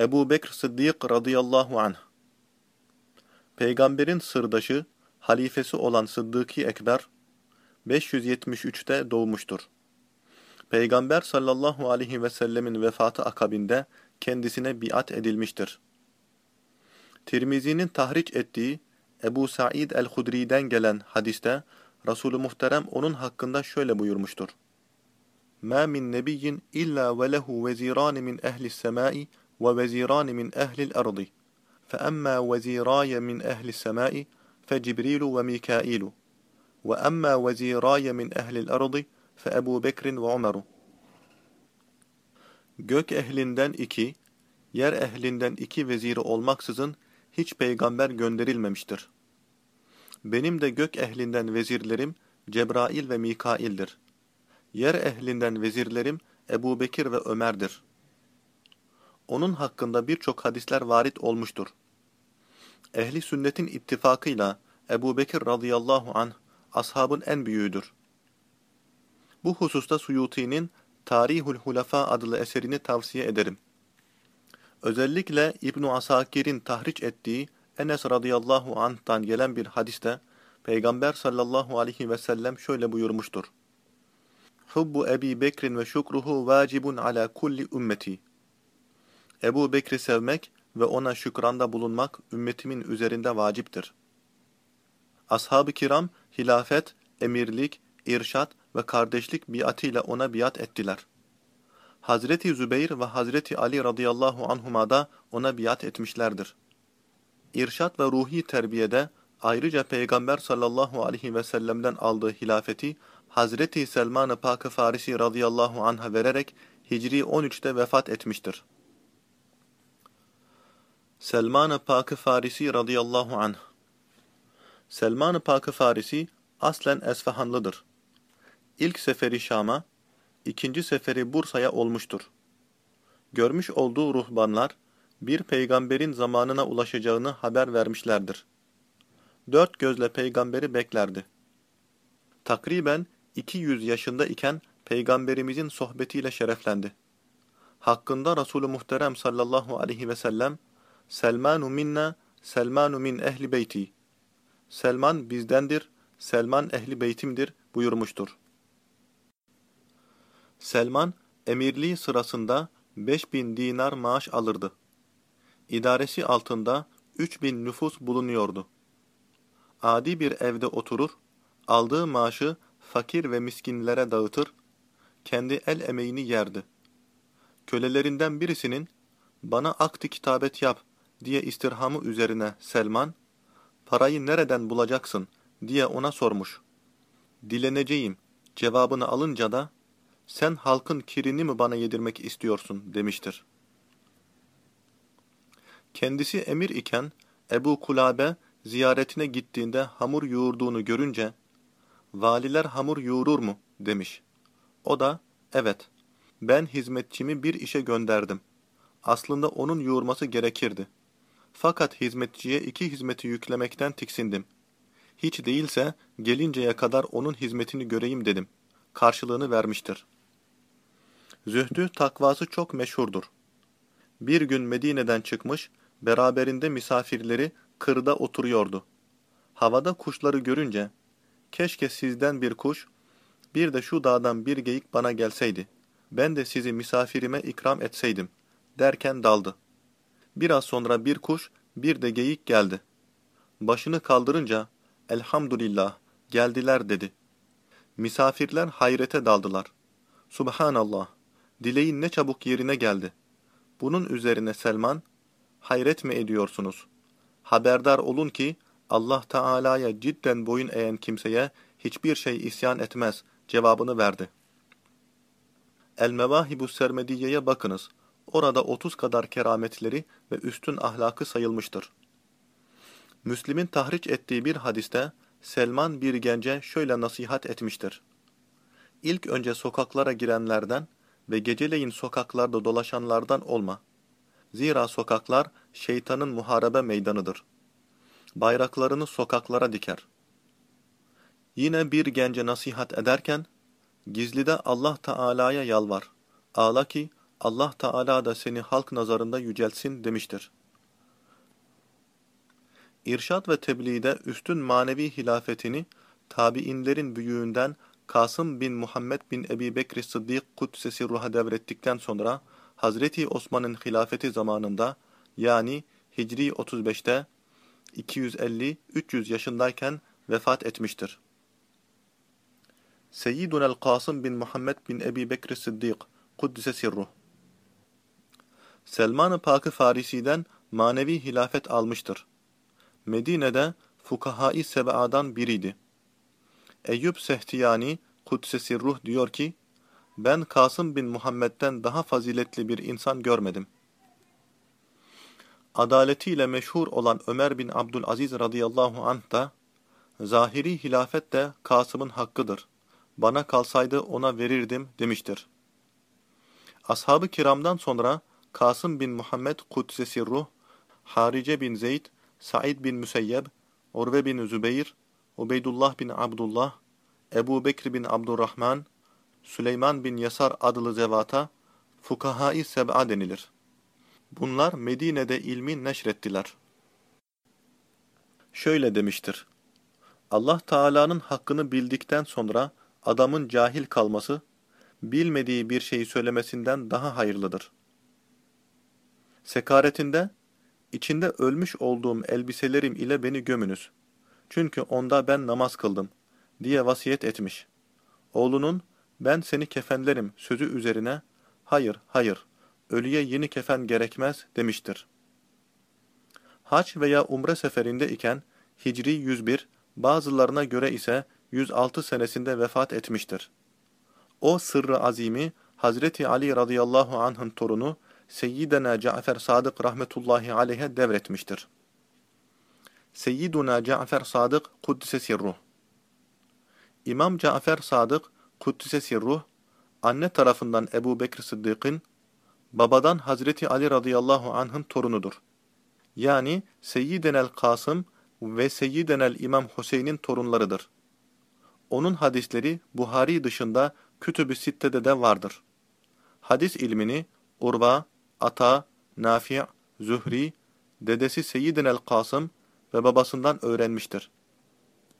Ebu Bekr Sıddık radıyallahu anh Peygamberin sırdaşı, halifesi olan Sıddık-ı Ekber, 573'te doğmuştur. Peygamber sallallahu aleyhi ve sellemin vefatı akabinde kendisine biat edilmiştir. Tirmizi'nin tahriç ettiği Ebu Said el-Hudri'den gelen hadiste Resulü Muhterem onun hakkında şöyle buyurmuştur. مَا مِنْ نَبِيٍّ إِلَّا وَلَهُ وَزِيرَانِ مِنْ أَهْلِ السَّمَاءِ وَوَزِيرَانِ مِنْ أَهْلِ الْأَرْضِ فَأَمَّا وَزِيرَايَ مِنْ أَهْلِ السَّمَاءِ فَجِبْرِيلُ وَمِيكَائِيلُ وَأَمَّا وَزِيرَايَ مِنْ أَهْلِ الْأَرْضِ فَأَبُو بَكْرٍ وَعُمَرُ Gök ehlinden iki, yer ehlinden iki veziri olmaksızın hiç peygamber gönderilmemiştir. Benim de gök ehlinden vezirlerim Cebrail ve Mikail'dir. Yer ehlinden vezirlerim Ebu Bekir ve Ömer'dir. Onun hakkında birçok hadisler varit olmuştur. Ehli sünnetin ittifakıyla Ebu Bekir radıyallahu anh ashabın en büyüğüdür. Bu hususta Suyuti'nin Tarihul Hulafa adlı eserini tavsiye ederim. Özellikle İbn Asakir'in tahriç ettiği Enes radıyallahu anh'tan gelen bir hadiste Peygamber sallallahu aleyhi ve sellem şöyle buyurmuştur. Hubbu Ebi Bekrin ve şükruhu vacibun ala kulli ümmeti. Ebu Bekri sevmek ve ona şükranda bulunmak ümmetimin üzerinde vaciptir. Ashab-ı kiram hilafet, emirlik, irşat ve kardeşlik biatıyla ona biat ettiler. Hazreti Zübeyir ve Hazreti Ali radıyallahu anhuma da ona biat etmişlerdir. İrşat ve ruhi terbiyede ayrıca Peygamber sallallahu aleyhi ve sellem'den aldığı hilafeti Hazreti Selman-ı Pak-ı Farisi radıyallahu anh'a vererek Hicri 13'te vefat etmiştir. Selman-ı Pak-ı Farisi radıyallahu anh Selman-ı Pak-ı Farisi aslen Esfahanlıdır. İlk seferi Şam'a, ikinci seferi Bursa'ya olmuştur. Görmüş olduğu ruhbanlar, bir peygamberin zamanına ulaşacağını haber vermişlerdir. Dört gözle peygamberi beklerdi. Takriben 200 yaşında iken peygamberimizin sohbetiyle şereflendi. Hakkında Resulü Muhterem sallallahu aleyhi ve sellem, Selmanu minna, Selmanu min ehli beyti. Selman bizdendir, Selman ehli beytimdir buyurmuştur. Selman, emirliği sırasında 5000 dinar maaş alırdı. İdaresi altında 3000 nüfus bulunuyordu. Adi bir evde oturur, aldığı maaşı fakir ve miskinlere dağıtır, kendi el emeğini yerdi. Kölelerinden birisinin, bana akti kitabet yap diye istirhamı üzerine Selman, parayı nereden bulacaksın diye ona sormuş. Dileneceğim cevabını alınca da, sen halkın kirini mi bana yedirmek istiyorsun demiştir. Kendisi emir iken Ebu Kulabe ziyaretine gittiğinde hamur yoğurduğunu görünce, valiler hamur yoğurur mu demiş. O da, evet, ben hizmetçimi bir işe gönderdim. Aslında onun yoğurması gerekirdi. Fakat hizmetçiye iki hizmeti yüklemekten tiksindim. Hiç değilse gelinceye kadar onun hizmetini göreyim dedim. Karşılığını vermiştir. Zühdü takvası çok meşhurdur. Bir gün Medine'den çıkmış, beraberinde misafirleri kırda oturuyordu. Havada kuşları görünce, keşke sizden bir kuş, bir de şu dağdan bir geyik bana gelseydi, ben de sizi misafirime ikram etseydim, derken daldı. Biraz sonra bir kuş, bir de geyik geldi. Başını kaldırınca, elhamdülillah, geldiler dedi. Misafirler hayrete daldılar. Subhanallah, dileğin ne çabuk yerine geldi. Bunun üzerine Selman, hayret mi ediyorsunuz? Haberdar olun ki, Allah Teala'ya cidden boyun eğen kimseye hiçbir şey isyan etmez cevabını verdi. El-Mevahibu Sermediye'ye bakınız. Orada 30 kadar kerametleri ve üstün ahlakı sayılmıştır. Müslim'in tahriç ettiği bir hadiste Selman bir gence şöyle nasihat etmiştir. İlk önce sokaklara girenlerden ve geceleyin sokaklarda dolaşanlardan olma. Zira sokaklar şeytanın muharebe meydanıdır. Bayraklarını sokaklara diker. Yine bir gence nasihat ederken, gizlide Allah Teala'ya yalvar. Ağla ki Allah Teala da seni halk nazarında yüceltsin demiştir. İrşad ve tebliğde üstün manevi hilafetini tabiinlerin büyüğünden Kasım bin Muhammed bin Ebi Bekri Sıddık Kudsesi Ruh'a devrettikten sonra Hazreti Osman'ın hilafeti zamanında yani Hicri 35'te 250-300 yaşındayken vefat etmiştir. Seyyidunel Kasım bin Muhammed bin Ebi Bekri Sıddık Kuddise Sirruh Selman-ı Pakı Farisi'den manevi hilafet almıştır. Medine'de fukahai sebaadan biriydi. Eyüp Sehtiyani Kudsesi Ruh diyor ki, ben Kasım bin Muhammed'den daha faziletli bir insan görmedim. Adaletiyle meşhur olan Ömer bin Abdülaziz radıyallahu anh da, zahiri hilafet de Kasım'ın hakkıdır. Bana kalsaydı ona verirdim demiştir. Ashab-ı kiramdan sonra Kasım bin Muhammed Kudsesi Ruh, Harice bin Zeyd, Said bin Müseyyeb, Urve bin Zübeyir, Ubeydullah bin Abdullah, Ebu Bekir bin Abdurrahman, Süleyman bin Yasar adlı zevata Fukahai Seb'a denilir. Bunlar Medine'de ilmi neşrettiler. Şöyle demiştir. Allah Teala'nın hakkını bildikten sonra adamın cahil kalması, bilmediği bir şeyi söylemesinden daha hayırlıdır. Sekaretinde, içinde ölmüş olduğum elbiselerim ile beni gömünüz. Çünkü onda ben namaz kıldım, diye vasiyet etmiş. Oğlunun, ben seni kefenlerim sözü üzerine, hayır, hayır, ölüye yeni kefen gerekmez demiştir. Haç veya umre seferinde iken, Hicri 101, bazılarına göre ise 106 senesinde vefat etmiştir. O sırrı azimi, Hazreti Ali radıyallahu anh'ın torunu, Seyyidena Cafer Sadık rahmetullahi aleyhe devretmiştir. Seyyiduna Cafer Sadık Kuddise Sirruh İmam Cafer Sadık Kuddise Sirruh, anne tarafından Ebu Bekir Sıddık'ın, babadan Hazreti Ali radıyallahu anh'ın torunudur. Yani Seyyidenel Kasım ve Seyyidenel İmam Hüseyin'in torunlarıdır. Onun hadisleri Buhari dışında Kütüb-ü Sitte'de de vardır. Hadis ilmini Urva, Ata, Nafi', Zühri, dedesi Seyyidinel Kasım ve babasından öğrenmiştir.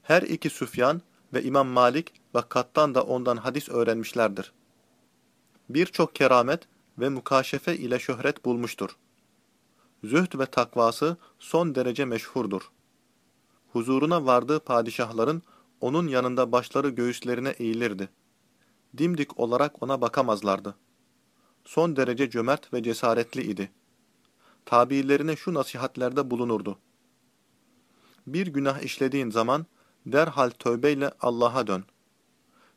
Her iki Süfyan ve İmam Malik ve Kattan da ondan hadis öğrenmişlerdir. Birçok keramet ve mukaşefe ile şöhret bulmuştur. Zühd ve takvası son derece meşhurdur. Huzuruna vardığı padişahların onun yanında başları göğüslerine eğilirdi. Dimdik olarak ona bakamazlardı. Son derece cömert ve cesaretli idi. Tabiilerine şu nasihatlerde bulunurdu. Bir günah işlediğin zaman derhal tövbeyle Allah'a dön.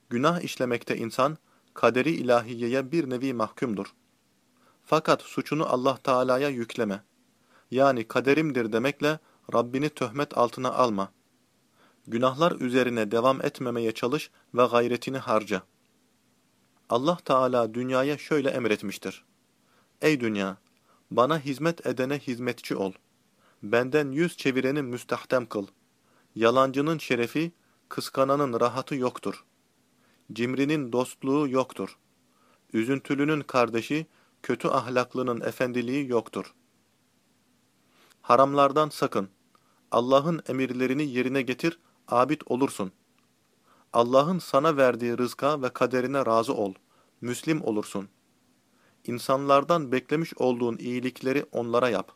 Günah işlemekte insan, kaderi ilahiyeye bir nevi mahkumdur. Fakat suçunu Allah Teala'ya yükleme. Yani kaderimdir demekle Rabbini töhmet altına alma. Günahlar üzerine devam etmemeye çalış ve gayretini harca. Allah Teala dünyaya şöyle emretmiştir. Ey dünya! Bana hizmet edene hizmetçi ol. Benden yüz çevireni müstahdem kıl. Yalancının şerefi, kıskananın rahatı yoktur. Cimrinin dostluğu yoktur. Üzüntülünün kardeşi, kötü ahlaklının efendiliği yoktur. Haramlardan sakın. Allah'ın emirlerini yerine getir, abid olursun. Allah'ın sana verdiği rızka ve kaderine razı ol. Müslim olursun. İnsanlardan beklemiş olduğun iyilikleri onlara yap.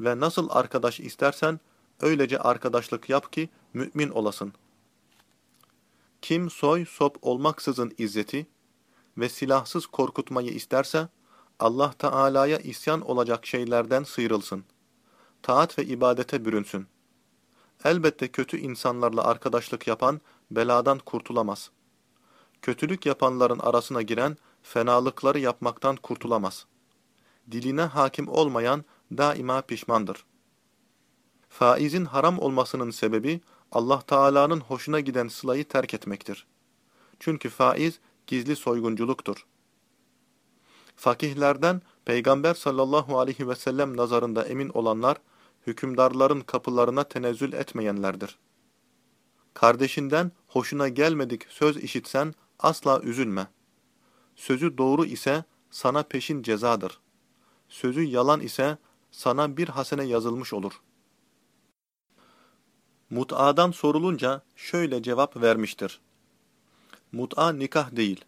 Ve nasıl arkadaş istersen, öylece arkadaşlık yap ki mümin olasın. Kim soy sop olmaksızın izzeti ve silahsız korkutmayı isterse, Allah Teala'ya isyan olacak şeylerden sıyrılsın. Taat ve ibadete bürünsün. Elbette kötü insanlarla arkadaşlık yapan beladan kurtulamaz. Kötülük yapanların arasına giren fenalıkları yapmaktan kurtulamaz. Diline hakim olmayan daima pişmandır. Faizin haram olmasının sebebi Allah Teala'nın hoşuna giden sılayı terk etmektir. Çünkü faiz gizli soygunculuktur. Fakihlerden Peygamber sallallahu aleyhi ve sellem nazarında emin olanlar, hükümdarların kapılarına tenezzül etmeyenlerdir. Kardeşinden hoşuna gelmedik söz işitsen asla üzülme. Sözü doğru ise sana peşin cezadır. Sözü yalan ise sana bir hasene yazılmış olur. Mut'adan sorulunca şöyle cevap vermiştir. Mut'a nikah değil,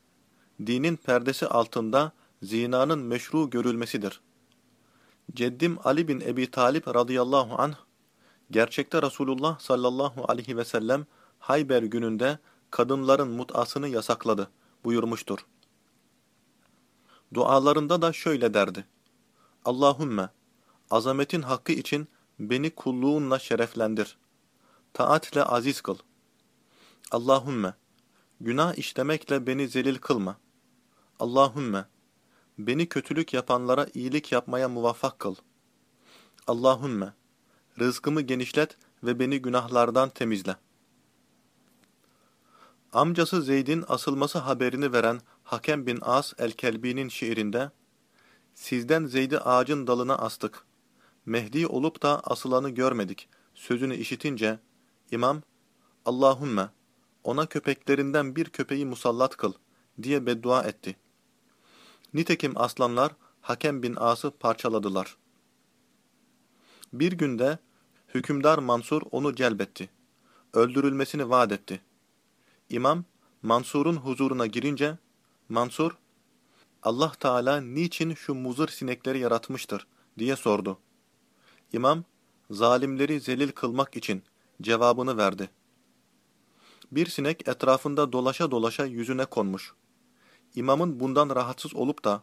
dinin perdesi altında zinanın meşru görülmesidir. Ceddim Ali bin Ebi Talip radıyallahu anh, gerçekte Resulullah sallallahu aleyhi ve sellem Hayber gününde kadınların mut'asını yasakladı buyurmuştur. Dualarında da şöyle derdi. Allahümme, azametin hakkı için beni kulluğunla şereflendir. Taatle aziz kıl. Allahümme, günah işlemekle beni zelil kılma. Allahümme, beni kötülük yapanlara iyilik yapmaya muvaffak kıl. Allahümme, rızkımı genişlet ve beni günahlardan temizle. Amcası Zeyd'in asılması haberini veren Hakem bin As el-Kelbi'nin şiirinde, Sizden Zeyd'i ağacın dalına astık. Mehdi olup da asılanı görmedik. Sözünü işitince, İmam, Allahümme, ona köpeklerinden bir köpeği musallat kıl, diye beddua etti. Nitekim aslanlar Hakem bin As'ı parçaladılar. Bir günde hükümdar Mansur onu celbetti. Öldürülmesini vaat etti. İmam, Mansur'un huzuruna girince, Mansur, Allah Teala niçin şu muzır sinekleri yaratmıştır diye sordu. İmam, zalimleri zelil kılmak için cevabını verdi. Bir sinek etrafında dolaşa dolaşa yüzüne konmuş. İmamın bundan rahatsız olup da,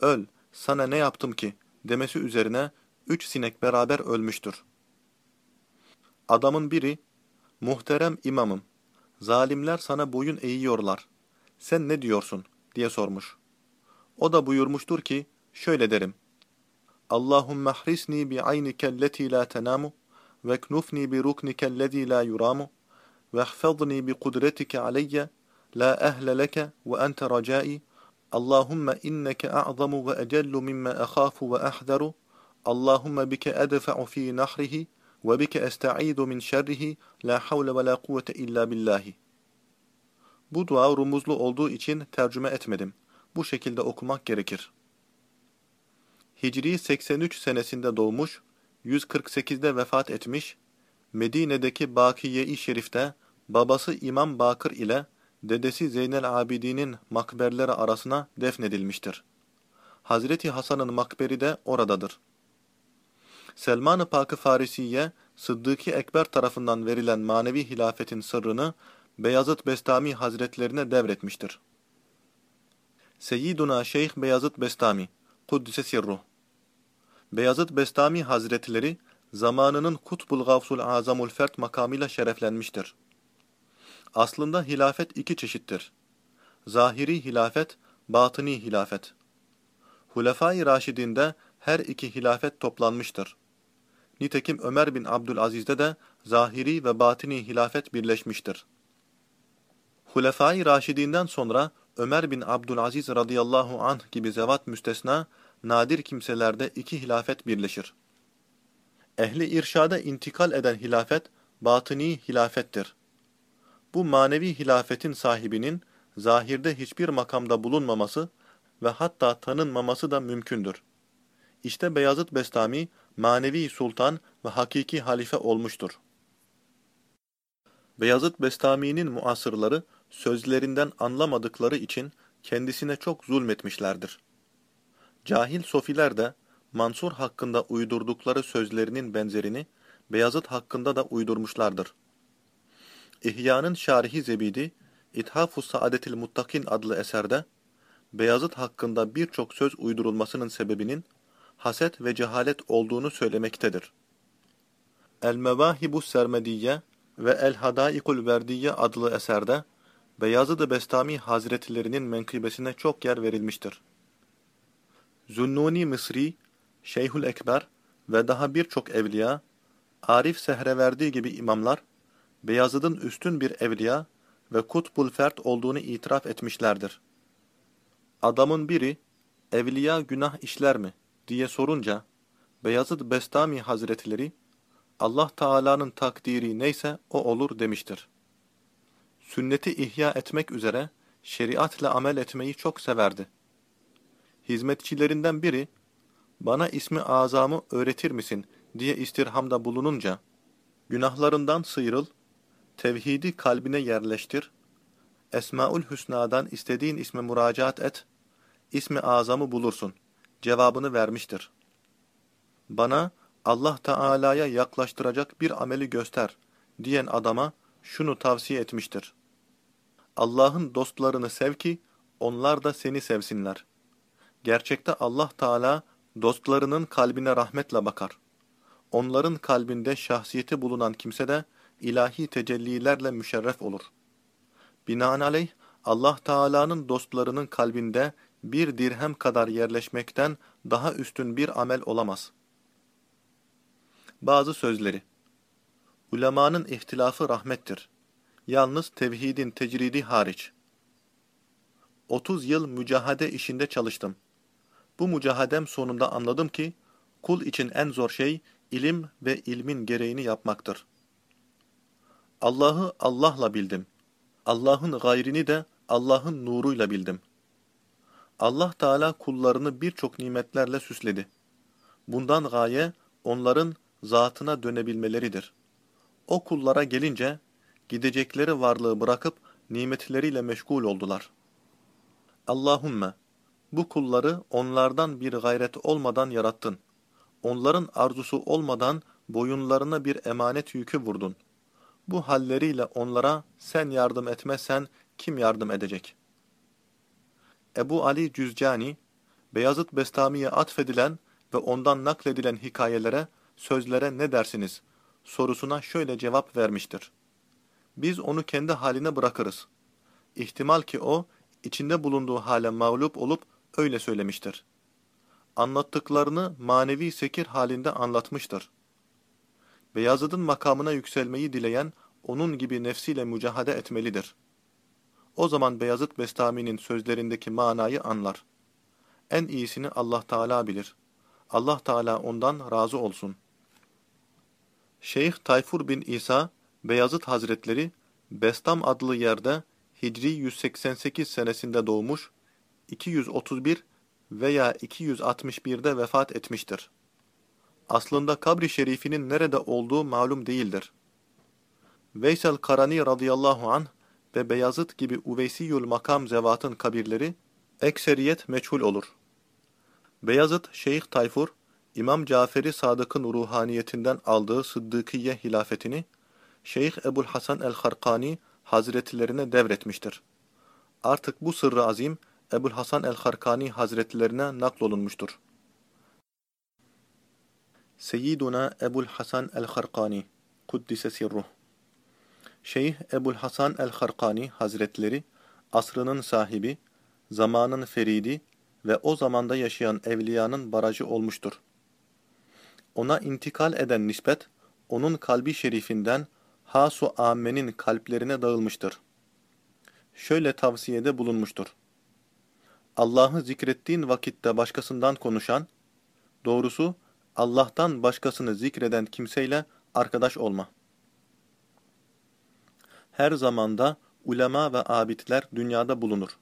öl, sana ne yaptım ki demesi üzerine üç sinek beraber ölmüştür. Adamın biri, muhterem imamım, zalimler sana boyun eğiyorlar. Sen ne diyorsun? diye sormuş. O da buyurmuştur ki, şöyle derim. Allahümme hrisni bi aynikelleti la tenamu ve knufni bi ruknikellezi la yuramu ve ihfazni bi kudretike aleyye la ehle leke ve ente racai Allahümme inneke a'zamu ve ecellu mimme ekhafu ve ahzaru Allahümme bike edfa'u fi nahrihi esta'idu min şerrihi la havle ve la kuvvete illa billahi. Bu dua rumuzlu olduğu için tercüme etmedim. Bu şekilde okumak gerekir. Hicri 83 senesinde doğmuş, 148'de vefat etmiş, Medine'deki Bakiye-i Şerif'te babası İmam Bakır ile dedesi Zeynel Abidin'in makberleri arasına defnedilmiştir. Hazreti Hasan'ın makberi de oradadır. Selman-ı Pakı Farisiye, Sıddıki Ekber tarafından verilen manevi hilafetin sırrını Beyazıt Bestami Hazretlerine devretmiştir. Seyyiduna Şeyh Beyazıt Bestami, Kuddise Sirruh Beyazıt Bestami Hazretleri, zamanının Kutbul Gavsul Azamul Fert makamıyla şereflenmiştir. Aslında hilafet iki çeşittir. Zahiri hilafet, batıni hilafet. Hulefai Raşidinde her iki hilafet toplanmıştır. Nitekim Ömer bin Abdülaziz'de de zahiri ve batini hilafet birleşmiştir. Hulefai Raşidinden sonra Ömer bin Abdülaziz radıyallahu anh gibi zevat müstesna, nadir kimselerde iki hilafet birleşir. Ehli irşada intikal eden hilafet, batıni hilafettir. Bu manevi hilafetin sahibinin, zahirde hiçbir makamda bulunmaması ve hatta tanınmaması da mümkündür. İşte Beyazıt Bestami, manevi sultan ve hakiki halife olmuştur. Beyazıt Bestami'nin muasırları, sözlerinden anlamadıkları için kendisine çok zulmetmişlerdir. Cahil sofiler de Mansur hakkında uydurdukları sözlerinin benzerini Beyazıt hakkında da uydurmuşlardır. İhya'nın Şarihi Zebidi, İthaf-ı Saadetil Muttakin adlı eserde, Beyazıt hakkında birçok söz uydurulmasının sebebinin haset ve cehalet olduğunu söylemektedir. El-Mevahibus Sermediye ve El-Hadaikul Verdiye adlı eserde, Beyazıd-ı Bestami Hazretlerinin menkıbesine çok yer verilmiştir. Zunnuni Mısri, Şeyhül Ekber ve daha birçok evliya, Arif Sehreverdi gibi imamlar, Beyazıd'ın üstün bir evliya ve kutbul fert olduğunu itiraf etmişlerdir. Adamın biri, evliya günah işler mi diye sorunca, Beyazıd Bestami Hazretleri, Allah Teala'nın takdiri neyse o olur demiştir sünneti ihya etmek üzere şeriatla amel etmeyi çok severdi. hizmetçilerinden biri, bana ismi azamı öğretir misin diye istirhamda bulununca, günahlarından sıyrıl, tevhidi kalbine yerleştir, Esmaül Hüsna'dan istediğin isme müracaat et, ismi azamı bulursun. Cevabını vermiştir. Bana Allah Teala'ya yaklaştıracak bir ameli göster diyen adama şunu tavsiye etmiştir. Allah'ın dostlarını sev ki onlar da seni sevsinler. Gerçekte Allah Teala dostlarının kalbine rahmetle bakar. Onların kalbinde şahsiyeti bulunan kimse de ilahi tecellilerle müşerref olur. Binaenaleyh Allah Teala'nın dostlarının kalbinde bir dirhem kadar yerleşmekten daha üstün bir amel olamaz. Bazı sözleri Ulemanın ihtilafı rahmettir. Yalnız tevhidin tecridi hariç. 30 yıl mücahade işinde çalıştım. Bu mücahadem sonunda anladım ki, kul için en zor şey, ilim ve ilmin gereğini yapmaktır. Allah'ı Allah'la bildim. Allah'ın gayrini de Allah'ın nuruyla bildim. Allah Teala kullarını birçok nimetlerle süsledi. Bundan gaye onların zatına dönebilmeleridir. O kullara gelince gidecekleri varlığı bırakıp nimetleriyle meşgul oldular. Allahümme bu kulları onlardan bir gayret olmadan yarattın. Onların arzusu olmadan boyunlarına bir emanet yükü vurdun. Bu halleriyle onlara sen yardım etmezsen kim yardım edecek? Ebu Ali Cüzcani, Beyazıt Bestami'ye atfedilen ve ondan nakledilen hikayelere, sözlere ne dersiniz sorusuna şöyle cevap vermiştir. Biz onu kendi haline bırakırız. İhtimal ki o, içinde bulunduğu hale mağlup olup öyle söylemiştir. Anlattıklarını manevi sekir halinde anlatmıştır. Beyazıt'ın makamına yükselmeyi dileyen, onun gibi nefsiyle mücahede etmelidir. O zaman Beyazıt Bestami'nin sözlerindeki manayı anlar. En iyisini Allah Teala bilir. Allah Teala ondan razı olsun. Şeyh Tayfur bin İsa, Beyazıt Hazretleri, Bestam adlı yerde Hicri 188 senesinde doğmuş, 231 veya 261'de vefat etmiştir. Aslında kabri şerifinin nerede olduğu malum değildir. Veysel Karani radıyallahu anh ve Beyazıt gibi Uveysiyül makam zevatın kabirleri ekseriyet meçhul olur. Beyazıt Şeyh Tayfur, İmam Caferi Sadık'ın ruhaniyetinden aldığı Sıddıkiye hilafetini Şeyh Ebul Hasan el-Harkani hazretlerine devretmiştir. Artık bu sırrı azim Ebul Hasan el-Harkani hazretlerine naklolunmuştur. Seyyiduna Ebul Hasan el-Harkani Kuddise sirruh Şeyh Ebul Hasan el-Harkani Hazretleri, asrının sahibi, zamanın feridi ve o zamanda yaşayan evliyanın barajı olmuştur. Ona intikal eden nispet, onun kalbi şerifinden hasu ammenin kalplerine dağılmıştır. Şöyle tavsiyede bulunmuştur. Allah'ı zikrettiğin vakitte başkasından konuşan, doğrusu Allah'tan başkasını zikreden kimseyle arkadaş olma. Her zamanda ulema ve abidler dünyada bulunur.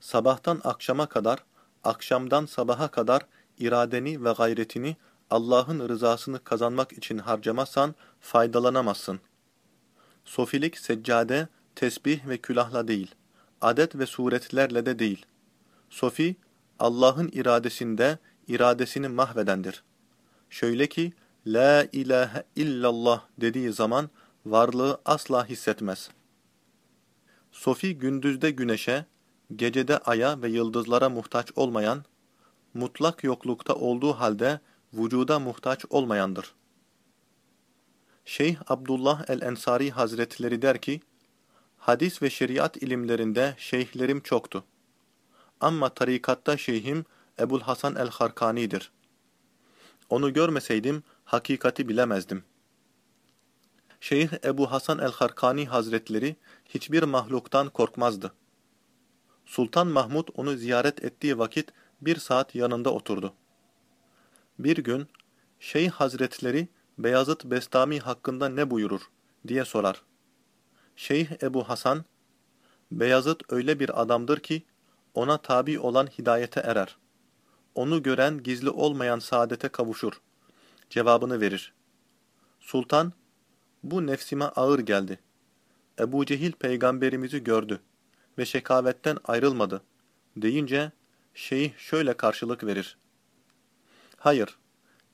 Sabahtan akşama kadar, akşamdan sabaha kadar iradeni ve gayretini Allah'ın rızasını kazanmak için harcamazsan faydalanamazsın. Sofilik seccade, tesbih ve külahla değil, adet ve suretlerle de değil. Sofi, Allah'ın iradesinde iradesini mahvedendir. Şöyle ki, La ilahe illallah dediği zaman varlığı asla hissetmez. Sofi gündüzde güneşe, gecede aya ve yıldızlara muhtaç olmayan, mutlak yoklukta olduğu halde vücuda muhtaç olmayandır. Şeyh Abdullah el-Ensari Hazretleri der ki, Hadis ve şeriat ilimlerinde şeyhlerim çoktu. Ama tarikatta şeyhim Ebul Hasan el-Harkani'dir. Onu görmeseydim hakikati bilemezdim. Şeyh Ebu Hasan el-Harkani Hazretleri hiçbir mahluktan korkmazdı. Sultan Mahmud onu ziyaret ettiği vakit bir saat yanında oturdu. Bir gün Şeyh Hazretleri Beyazıt Bestami hakkında ne buyurur diye sorar. Şeyh Ebu Hasan, Beyazıt öyle bir adamdır ki ona tabi olan hidayete erer. onu gören gizli olmayan saadete kavuşur. Cevabını verir. Sultan, bu nefsime ağır geldi. Ebu Cehil peygamberimizi gördü ve şekavetten ayrılmadı deyince şeyh şöyle karşılık verir. Hayır,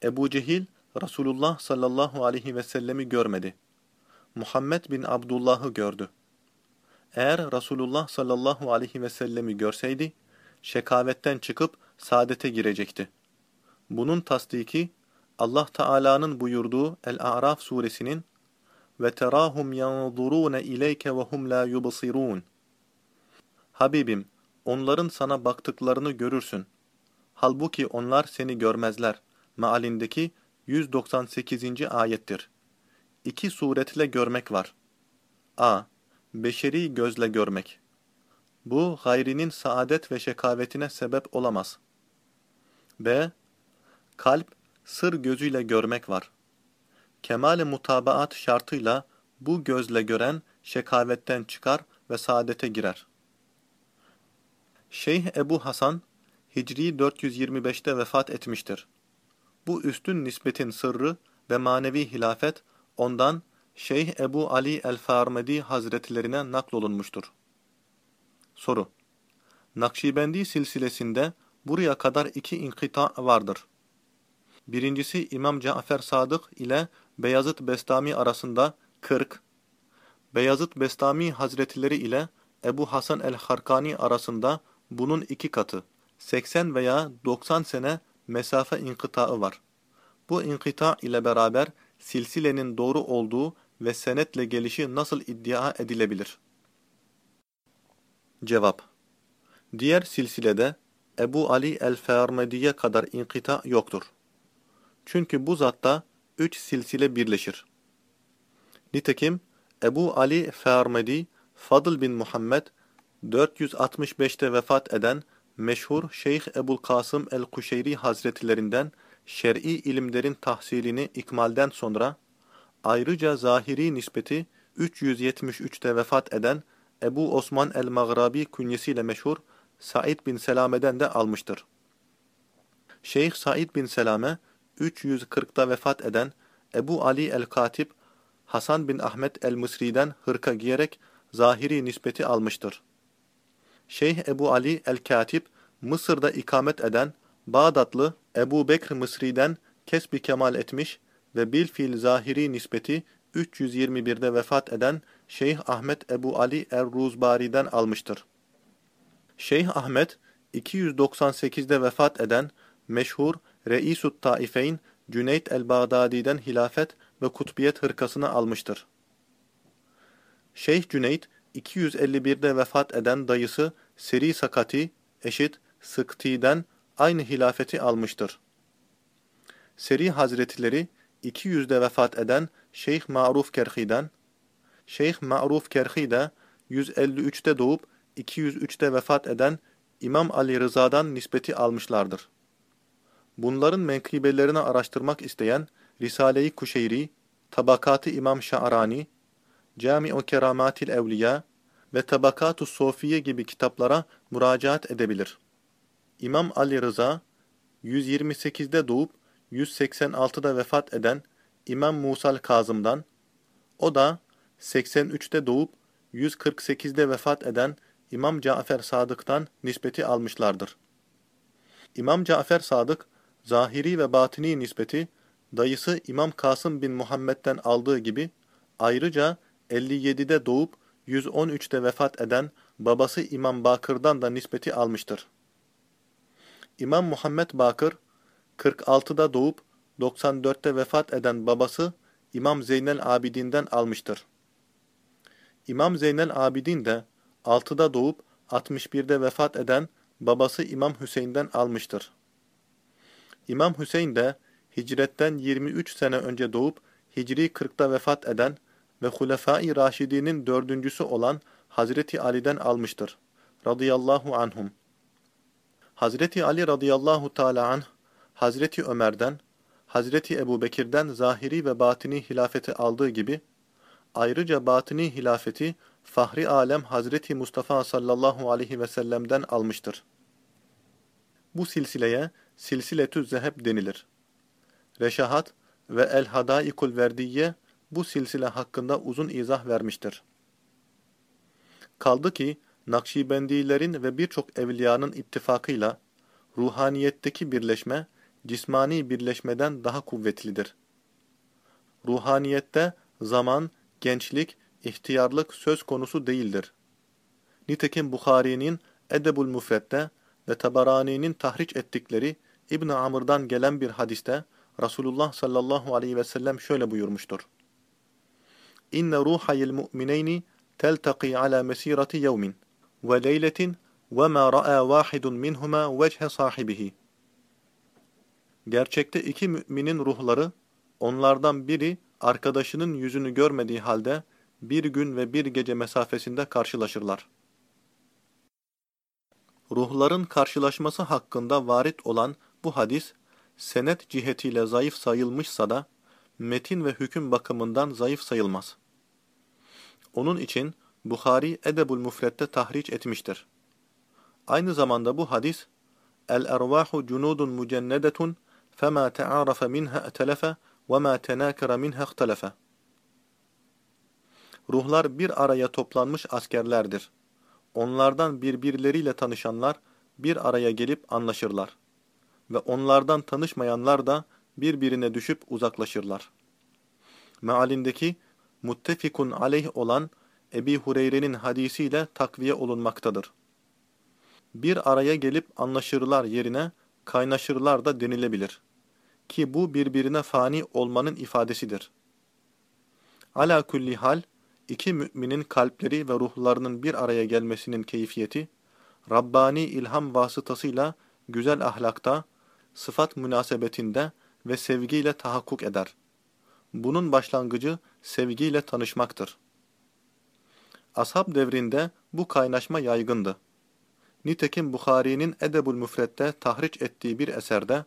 Ebu Cehil Resulullah sallallahu aleyhi ve sellemi görmedi. Muhammed bin Abdullah'ı gördü. Eğer Resulullah sallallahu aleyhi ve sellemi görseydi, şekavetten çıkıp saadete girecekti. Bunun tasdiki, Allah Teala'nın buyurduğu El-A'raf suresinin ve terahum yanzurun ileyke ve hum la yubsirun. Habibim, onların sana baktıklarını görürsün. Halbuki onlar seni görmezler. Mealindeki 198. ayettir. İki suretle görmek var. a. Beşeri gözle görmek. Bu, gayrinin saadet ve şekavetine sebep olamaz. b. Kalp, sır gözüyle görmek var. Kemal-i mutabaat şartıyla bu gözle gören şekavetten çıkar ve saadete girer. Şeyh Ebu Hasan, Hicri 425'te vefat etmiştir. Bu üstün nispetin sırrı ve manevi hilafet ondan Şeyh Ebu Ali el-Farmedi hazretlerine naklolunmuştur. Soru Nakşibendi silsilesinde buraya kadar iki inkita vardır. Birincisi İmam Cafer Sadık ile Beyazıt Bestami arasında 40, Beyazıt Bestami Hazretleri ile Ebu Hasan el-Harkani arasında bunun iki katı, 80 veya 90 sene mesafe inkıtağı var. Bu inkıta ile beraber silsilenin doğru olduğu ve senetle gelişi nasıl iddia edilebilir? Cevap Diğer silsilede Ebu Ali el-Fermedi'ye kadar inkıta yoktur. Çünkü bu zatta üç silsile birleşir. Nitekim Ebu Ali Fermedi, Fadıl bin Muhammed, 465'te vefat eden meşhur Şeyh Ebul Kasım el-Kuşeyri Hazretlerinden şer'i ilimlerin tahsilini ikmalden sonra, ayrıca zahiri nispeti 373'te vefat eden Ebu Osman el-Maghrabi künyesiyle meşhur Said bin Selame'den de almıştır. Şeyh Said bin Selame, 340'da vefat eden Ebu Ali el-Katip, Hasan bin Ahmet el-Mısri'den hırka giyerek zahiri nispeti almıştır. Şeyh Ebu Ali el-Katip, Mısır'da ikamet eden Bağdatlı Ebu Bekr Mısri'den kesbi kemal etmiş ve bilfil zahiri nispeti 321'de vefat eden Şeyh Ahmet Ebu Ali er-Ruzbari'den almıştır. Şeyh Ahmet, 298'de vefat eden meşhur Reisut Taifeyn Cüneyt el-Bağdadi'den hilafet ve kutbiyet hırkasını almıştır. Şeyh Cüneyt, 251'de vefat eden dayısı Seri Sakati, eşit Sıkti'den aynı hilafeti almıştır. Seri Hazretleri, 200'de vefat eden Şeyh Ma'ruf Kerhi'den, Şeyh Ma'ruf Kerhi de 153'te doğup 203'te vefat eden İmam Ali Rıza'dan nispeti almışlardır. Bunların menkıbelerini araştırmak isteyen Risale-i Kuşeyri, Tabakat-ı İmam Şa'rani, Cami-u Keramatil Evliya ve Tabakat-ı Sofiye gibi kitaplara müracaat edebilir. İmam Ali Rıza, 128'de doğup 186'da vefat eden İmam Musal Kazım'dan, o da 83'te doğup 148'de vefat eden İmam Cafer Sadık'tan nispeti almışlardır. İmam Cafer Sadık, zahiri ve batini nispeti, dayısı İmam Kasım bin Muhammed'den aldığı gibi, ayrıca 57'de doğup 113'te vefat eden babası İmam Bakır'dan da nispeti almıştır. İmam Muhammed Bakır, 46'da doğup 94'te vefat eden babası İmam Zeynel Abidin'den almıştır. İmam Zeynel Abidin de 6'da doğup 61'de vefat eden babası İmam Hüseyin'den almıştır. İmam Hüseyin de hicretten 23 sene önce doğup Hicri 40'da vefat eden ve Hulefai Raşidi'nin dördüncüsü olan Hazreti Ali'den almıştır. Radıyallahu anhum. Hazreti Ali radıyallahu teala anh, Hazreti Ömer'den, Hazreti Ebu Bekir'den zahiri ve batini hilafeti aldığı gibi, ayrıca batini hilafeti Fahri Alem Hazreti Mustafa sallallahu aleyhi ve sellem'den almıştır. Bu silsileye silsiletü zeheb denilir. Reşahat ve El Hadaikul Verdiye bu silsile hakkında uzun izah vermiştir. Kaldı ki Nakşibendilerin ve birçok evliyanın ittifakıyla ruhaniyetteki birleşme cismani birleşmeden daha kuvvetlidir. Ruhaniyette zaman, gençlik, ihtiyarlık söz konusu değildir. Nitekim Bukhari'nin Edebul Mufret'te ve Tabarani'nin tahriç ettikleri İbn Amr'dan gelen bir hadiste Resulullah sallallahu aleyhi ve sellem şöyle buyurmuştur. İnne ruhayil mu'mineyni teltaqi ala mesirati yevmin ve leyletin ve ma ra'a vahidun minhuma vechhe sahibihi. Gerçekte iki müminin ruhları, onlardan biri arkadaşının yüzünü görmediği halde bir gün ve bir gece mesafesinde karşılaşırlar. Ruhların karşılaşması hakkında varit olan bu hadis senet cihetiyle zayıf sayılmışsa da metin ve hüküm bakımından zayıf sayılmaz. Onun için Bukhari Edebul Mufret'te tahriç etmiştir. Aynı zamanda bu hadis El-ervahu cunudun mücennedetun fema te'arafe minha etelefe ve ma tenakara minha ihtelefe. Ruhlar bir araya toplanmış askerlerdir. Onlardan birbirleriyle tanışanlar bir araya gelip anlaşırlar. Ve onlardan tanışmayanlar da birbirine düşüp uzaklaşırlar. Mealindeki muttefikun aleyh olan Ebi Hureyre'nin hadisiyle takviye olunmaktadır. Bir araya gelip anlaşırlar yerine kaynaşırlar da denilebilir. Ki bu birbirine fani olmanın ifadesidir. Ala kulli hal, iki müminin kalpleri ve ruhlarının bir araya gelmesinin keyfiyeti, Rabbani ilham vasıtasıyla güzel ahlakta, sıfat münasebetinde ve sevgiyle tahakkuk eder. Bunun başlangıcı sevgiyle tanışmaktır. Ashab devrinde bu kaynaşma yaygındı. Nitekim Bukhari'nin Edebul Müfret'te tahriç ettiği bir eserde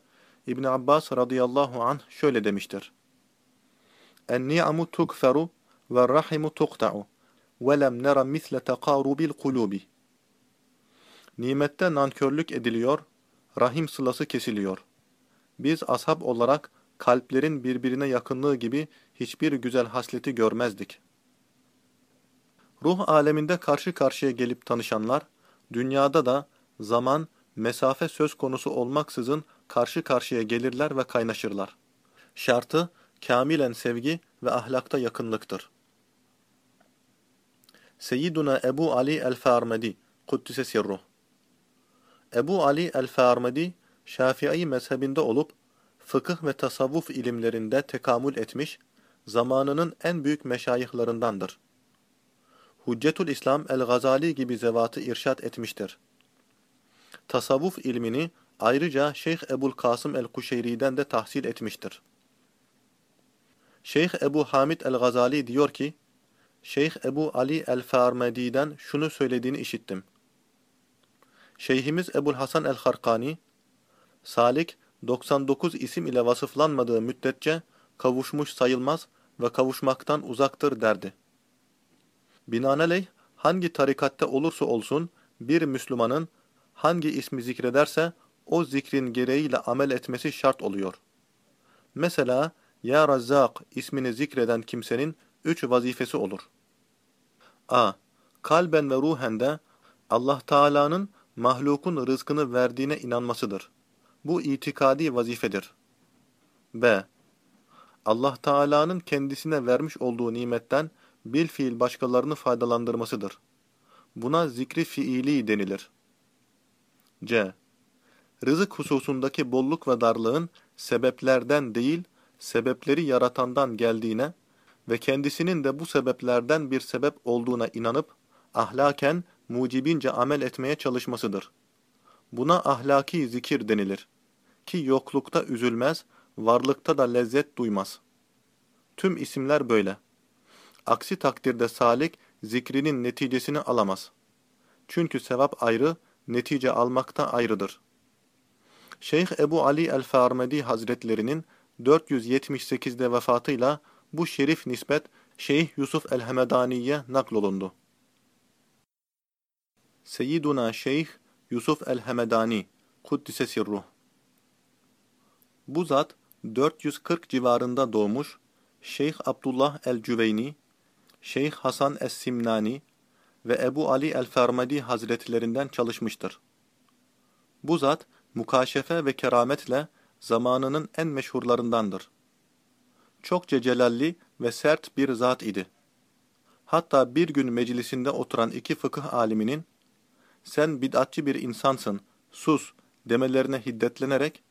İbn Abbas radıyallahu anh şöyle demiştir. En-ni'amu tukferu ve rahimu tuqta'u ve lem nera misle taqarubil kulubi. Nimette nankörlük ediliyor, rahim sılası kesiliyor. Biz ashab olarak kalplerin birbirine yakınlığı gibi hiçbir güzel hasleti görmezdik. Ruh aleminde karşı karşıya gelip tanışanlar, dünyada da zaman, mesafe söz konusu olmaksızın karşı karşıya gelirler ve kaynaşırlar. Şartı, kamilen sevgi ve ahlakta yakınlıktır. Seyyiduna Ebu Ali el-Farmedi, Kuddise Sirruh Ebu Ali el-Farmedi, Şafii mezhebinde olup, fıkıh ve tasavvuf ilimlerinde tekamül etmiş, zamanının en büyük meşayihlarındandır. Hüccetül İslam el-Gazali gibi zevatı irşat etmiştir. Tasavvuf ilmini ayrıca Şeyh Ebul Kasım el-Kuşeyri'den de tahsil etmiştir. Şeyh Ebu Hamid el-Gazali diyor ki, Şeyh Ebu Ali el-Farmedi'den şunu söylediğini işittim. Şeyhimiz Ebul Hasan el-Harkani, Salik 99 isim ile vasıflanmadığı müddetçe kavuşmuş sayılmaz ve kavuşmaktan uzaktır derdi. Binaenaleyh hangi tarikatte olursa olsun bir Müslümanın hangi ismi zikrederse o zikrin gereğiyle amel etmesi şart oluyor. Mesela Ya Razzak ismini zikreden kimsenin üç vazifesi olur. a. Kalben ve ruhen de Allah Teala'nın mahlukun rızkını verdiğine inanmasıdır. Bu itikadi vazifedir. b. Allah Teala'nın kendisine vermiş olduğu nimetten bil fiil başkalarını faydalandırmasıdır. Buna zikri fiili denilir. C. Rızık hususundaki bolluk ve darlığın sebeplerden değil, sebepleri yaratandan geldiğine ve kendisinin de bu sebeplerden bir sebep olduğuna inanıp, ahlaken mucibince amel etmeye çalışmasıdır. Buna ahlaki zikir denilir. Ki yoklukta üzülmez, varlıkta da lezzet duymaz. Tüm isimler böyle. Aksi takdirde salik zikrinin neticesini alamaz. Çünkü sevap ayrı, netice almakta ayrıdır. Şeyh Ebu Ali el-Farmedi Hazretlerinin 478'de vefatıyla bu şerif nispet Şeyh Yusuf el-Hemedani'ye naklolundu. Seyyiduna Şeyh Yusuf el-Hemedani Kuddise Sirruh Bu zat 440 civarında doğmuş Şeyh Abdullah el-Cüveyni, Şeyh Hasan es-Simnani ve Ebu Ali el-Fermedi hazretlerinden çalışmıştır. Bu zat mukaşefe ve kerametle zamanının en meşhurlarındandır. Çokça celalli ve sert bir zat idi. Hatta bir gün meclisinde oturan iki fıkıh aliminin sen bid'atçı bir insansın, sus demelerine hiddetlenerek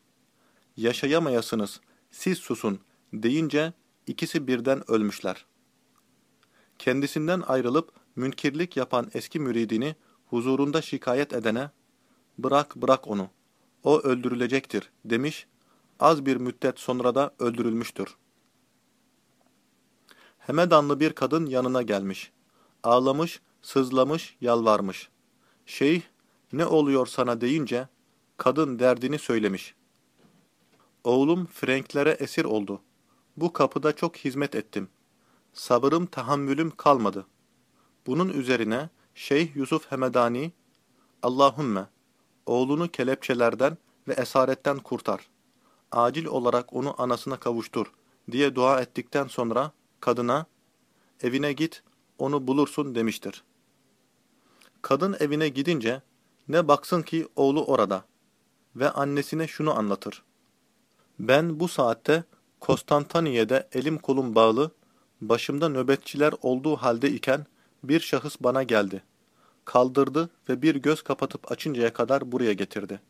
yaşayamayasınız, siz susun deyince ikisi birden ölmüşler. Kendisinden ayrılıp münkirlik yapan eski müridini huzurunda şikayet edene bırak bırak onu, o öldürülecektir demiş, az bir müddet sonra da öldürülmüştür. Hemedanlı bir kadın yanına gelmiş. Ağlamış, sızlamış, yalvarmış. Şeyh, ne oluyor sana deyince, kadın derdini söylemiş. Oğlum Frenklere esir oldu. Bu kapıda çok hizmet ettim. Sabırım, tahammülüm kalmadı. Bunun üzerine Şeyh Yusuf Hemedani, Allahümme, oğlunu kelepçelerden ve esaretten kurtar. Acil olarak onu anasına kavuştur diye dua ettikten sonra kadına, evine git, onu bulursun demiştir. Kadın evine gidince, ne baksın ki oğlu orada ve annesine şunu anlatır. Ben bu saatte Konstantaniye'de elim kolum bağlı, başımda nöbetçiler olduğu halde iken bir şahıs bana geldi. Kaldırdı ve bir göz kapatıp açıncaya kadar buraya getirdi.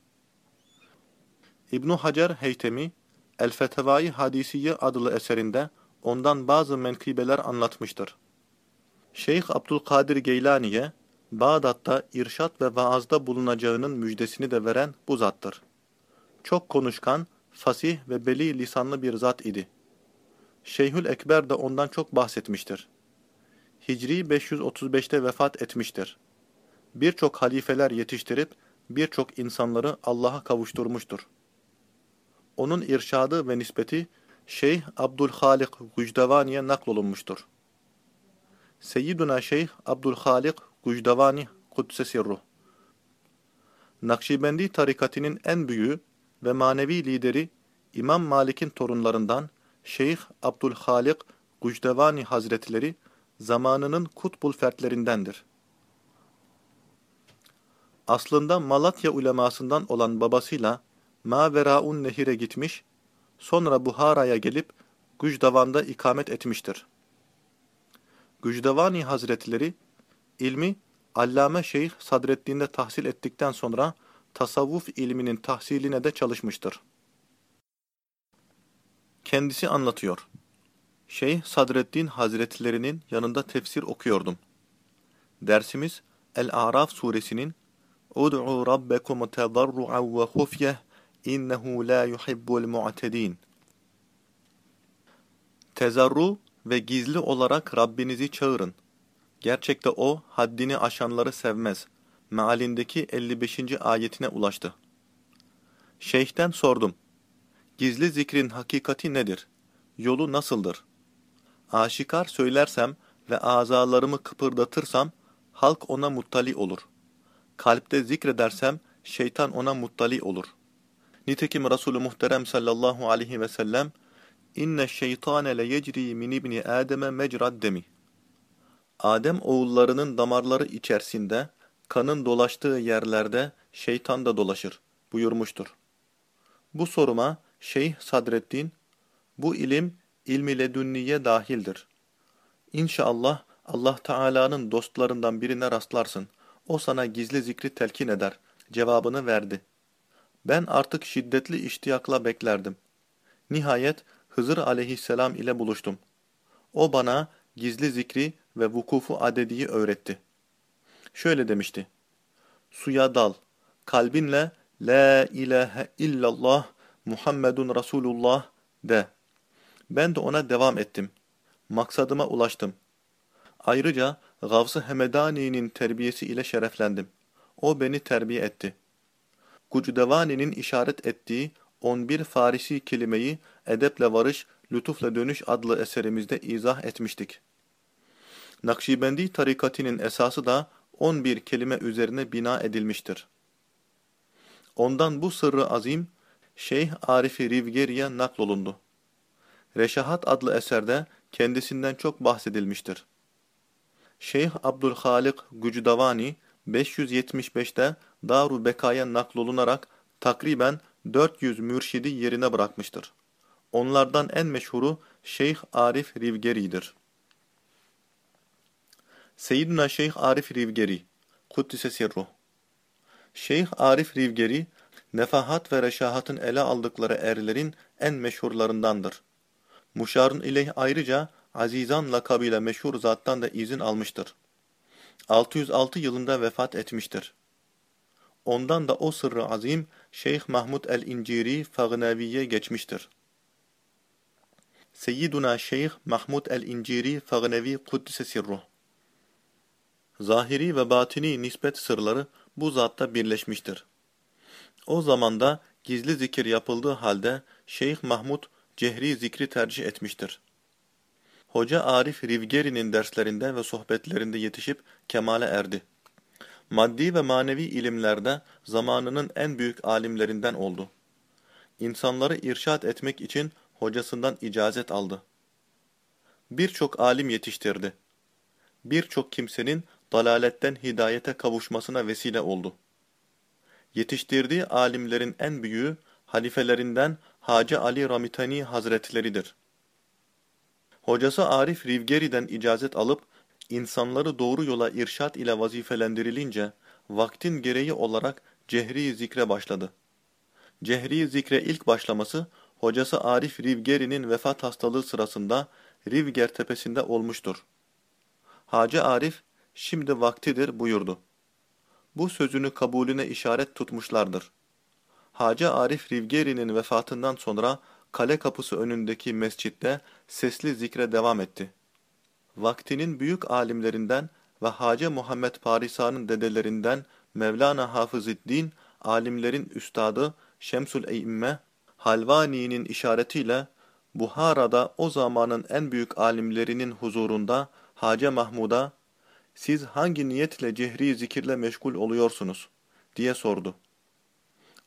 İbn Hacer Heytemi, El Fetevai Hadisiye adlı eserinde ondan bazı menkıbeler anlatmıştır. Şeyh Abdülkadir Geylani'ye Bağdat'ta irşat ve vaazda bulunacağının müjdesini de veren bu zattır. Çok konuşkan, fasih ve beli lisanlı bir zat idi. Şeyhül Ekber de ondan çok bahsetmiştir. Hicri 535'te vefat etmiştir. Birçok halifeler yetiştirip birçok insanları Allah'a kavuşturmuştur. Onun irşadı ve nispeti Şeyh Abdülhalik Gucdevani'ye naklolunmuştur. Seyyiduna Şeyh Abdülhalik Gucdevani Kudse Sirruh Nakşibendi tarikatinin en büyüğü ve manevi lideri İmam Malik'in torunlarından Şeyh Abdülhalik Gucdevani Hazretleri zamanının kutbul fertlerindendir. Aslında Malatya ulemasından olan babasıyla Maveraun Nehir'e gitmiş, sonra Buhara'ya gelip Gucdavan'da ikamet etmiştir. Gücdevani Hazretleri, ilmi Allame Şeyh Sadreddin'de tahsil ettikten sonra tasavvuf ilminin tahsiline de çalışmıştır. Kendisi anlatıyor. Şeyh Sadreddin Hazretlerinin yanında tefsir okuyordum. Dersimiz El-A'raf suresinin Ud'u rabbekum tedarru'an ve hufyeh innehu la yuhibbul mu'tedin. Tezarru ve gizli olarak Rabbinizi çağırın. Gerçekte o haddini aşanları sevmez. Mealindeki 55. ayetine ulaştı. Şeyh'ten sordum. Gizli zikrin hakikati nedir? Yolu nasıldır? Aşikar söylersem ve azalarımı kıpırdatırsam halk ona muttali olur. Kalpte zikredersem şeytan ona muttali olur. Nitekim Resulü Muhterem sallallahu aleyhi ve sellem İnne şeytane le yecri min ibni Adem'e mecrad demi. Adem oğullarının damarları içerisinde, kanın dolaştığı yerlerde şeytan da dolaşır buyurmuştur. Bu soruma Şeyh Sadreddin, bu ilim ilmi ledünniye dahildir. İnşallah Allah Teala'nın dostlarından birine rastlarsın. O sana gizli zikri telkin eder. Cevabını verdi. Ben artık şiddetli iştiyakla beklerdim. Nihayet Hızır aleyhisselam ile buluştum. O bana gizli zikri ve vukufu adediyi öğretti. Şöyle demişti. Suya dal, kalbinle La ilahe illallah Muhammedun Resulullah de. Ben de ona devam ettim. Maksadıma ulaştım. Ayrıca Gavs-ı Hemedani'nin terbiyesi ile şereflendim. O beni terbiye etti. Gucdevani'nin işaret ettiği 11 Farisi kelimeyi Edeple Varış, Lütufla Dönüş adlı eserimizde izah etmiştik. Nakşibendi tarikatinin esası da 11 kelime üzerine bina edilmiştir. Ondan bu sırrı azim, Şeyh Arif-i Rivgeri'ye naklolundu. Reşahat adlı eserde kendisinden çok bahsedilmiştir. Şeyh Abdülhalik Gücüdavani 575'te Daru Beka'ya naklolunarak takriben 400 mürşidi yerine bırakmıştır. Onlardan en meşhuru Şeyh Arif Rivgeri'dir. Seyyiduna Şeyh Arif Rivgeri, Kuddise Sirruh Şeyh Arif Rivgeri, nefahat ve reşahatın ele aldıkları erlerin en meşhurlarındandır. Muşarun ileyh ayrıca Azizan lakabıyla meşhur zattan da izin almıştır. 606 yılında vefat etmiştir. Ondan da o sırrı azim Şeyh Mahmud el-İnciri Fagnavi'ye geçmiştir. Seyyiduna Şeyh Mahmud el-İnciri Fagnevi Kuddise Sirruh Zahiri ve batini nispet sırları bu zatta birleşmiştir. O zamanda gizli zikir yapıldığı halde Şeyh Mahmud cehri zikri tercih etmiştir. Hoca Arif Rivgeri'nin derslerinde ve sohbetlerinde yetişip kemale erdi. Maddi ve manevi ilimlerde zamanının en büyük alimlerinden oldu. İnsanları irşat etmek için hocasından icazet aldı. Birçok alim yetiştirdi. Birçok kimsenin dalaletten hidayete kavuşmasına vesile oldu. Yetiştirdiği alimlerin en büyüğü, halifelerinden Hacı Ali Ramitani Hazretleridir. Hocası Arif Rivgeri'den icazet alıp, insanları doğru yola irşat ile vazifelendirilince, vaktin gereği olarak cehri zikre başladı. Cehri zikre ilk başlaması, hocası Arif Rivgeri'nin vefat hastalığı sırasında Rivger tepesinde olmuştur. Hacı Arif, şimdi vaktidir buyurdu. Bu sözünü kabulüne işaret tutmuşlardır. Hacı Arif Rivgeri'nin vefatından sonra kale kapısı önündeki mescitte sesli zikre devam etti. Vaktinin büyük alimlerinden ve Hacı Muhammed Parisa'nın dedelerinden Mevlana Hafıziddin, alimlerin üstadı Şemsül Eymme, Halvani'nin işaretiyle Buhara'da o zamanın en büyük alimlerinin huzurunda Hacı Mahmud'a siz hangi niyetle cehri zikirle meşgul oluyorsunuz diye sordu.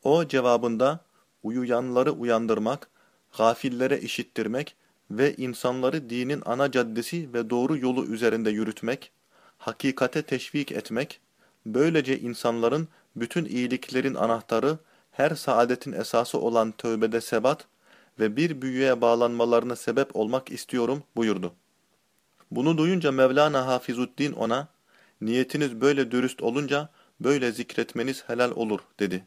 O cevabında uyuyanları uyandırmak, gafillere işittirmek ve insanları dinin ana caddesi ve doğru yolu üzerinde yürütmek, hakikate teşvik etmek, böylece insanların bütün iyiliklerin anahtarı, her saadetin esası olan tövbede sebat ve bir büyüye bağlanmalarına sebep olmak istiyorum buyurdu. Bunu duyunca Mevlana Hafizuddin ona, niyetiniz böyle dürüst olunca böyle zikretmeniz helal olur dedi.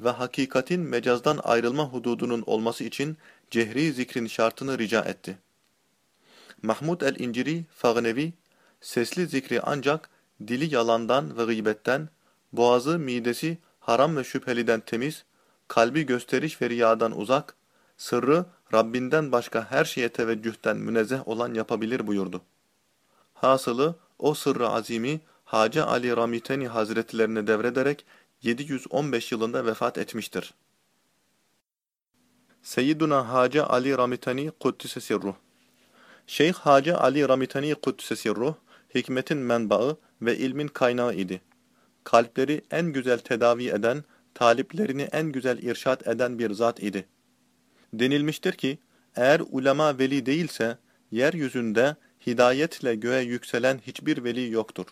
Ve hakikatin mecazdan ayrılma hududunun olması için cehri zikrin şartını rica etti. Mahmud el-İnciri, Fagnevi, sesli zikri ancak dili yalandan ve gıybetten, boğazı, midesi haram ve şüpheliden temiz, kalbi gösteriş ve riyadan uzak, sırrı Rabbinden başka her şeye teveccühten münezzeh olan yapabilir buyurdu. Hasılı o sırrı azimi Hacı Ali Ramiteni Hazretlerine devrederek 715 yılında vefat etmiştir. Seyyiduna Hacı Ali Ramitani Kuddise Şeyh Hacı Ali Ramitani Kuddise hikmetin menbaı ve ilmin kaynağı idi. Kalpleri en güzel tedavi eden, taliplerini en güzel irşat eden bir zat idi. Denilmiştir ki, eğer ulema veli değilse, yeryüzünde hidayetle göğe yükselen hiçbir veli yoktur.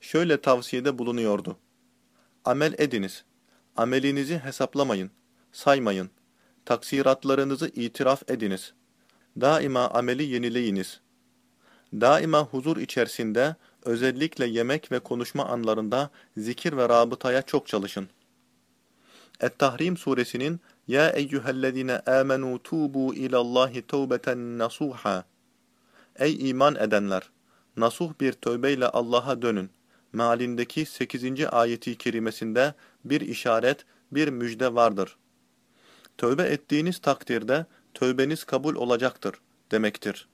Şöyle tavsiyede bulunuyordu. Amel ediniz. Amelinizi hesaplamayın, saymayın. Taksiratlarınızı itiraf ediniz. Daima ameli yenileyiniz. Daima huzur içerisinde, özellikle yemek ve konuşma anlarında zikir ve rabıtaya çok çalışın. Et-Tahrim suresinin Ya eyyühellezine amenu tubu ilallahi tevbeten nasuha Ey iman edenler! Nasuh bir tövbeyle Allah'a dönün. Mealindeki 8. ayeti kerimesinde bir işaret, bir müjde vardır. Tövbe ettiğiniz takdirde tövbeniz kabul olacaktır demektir.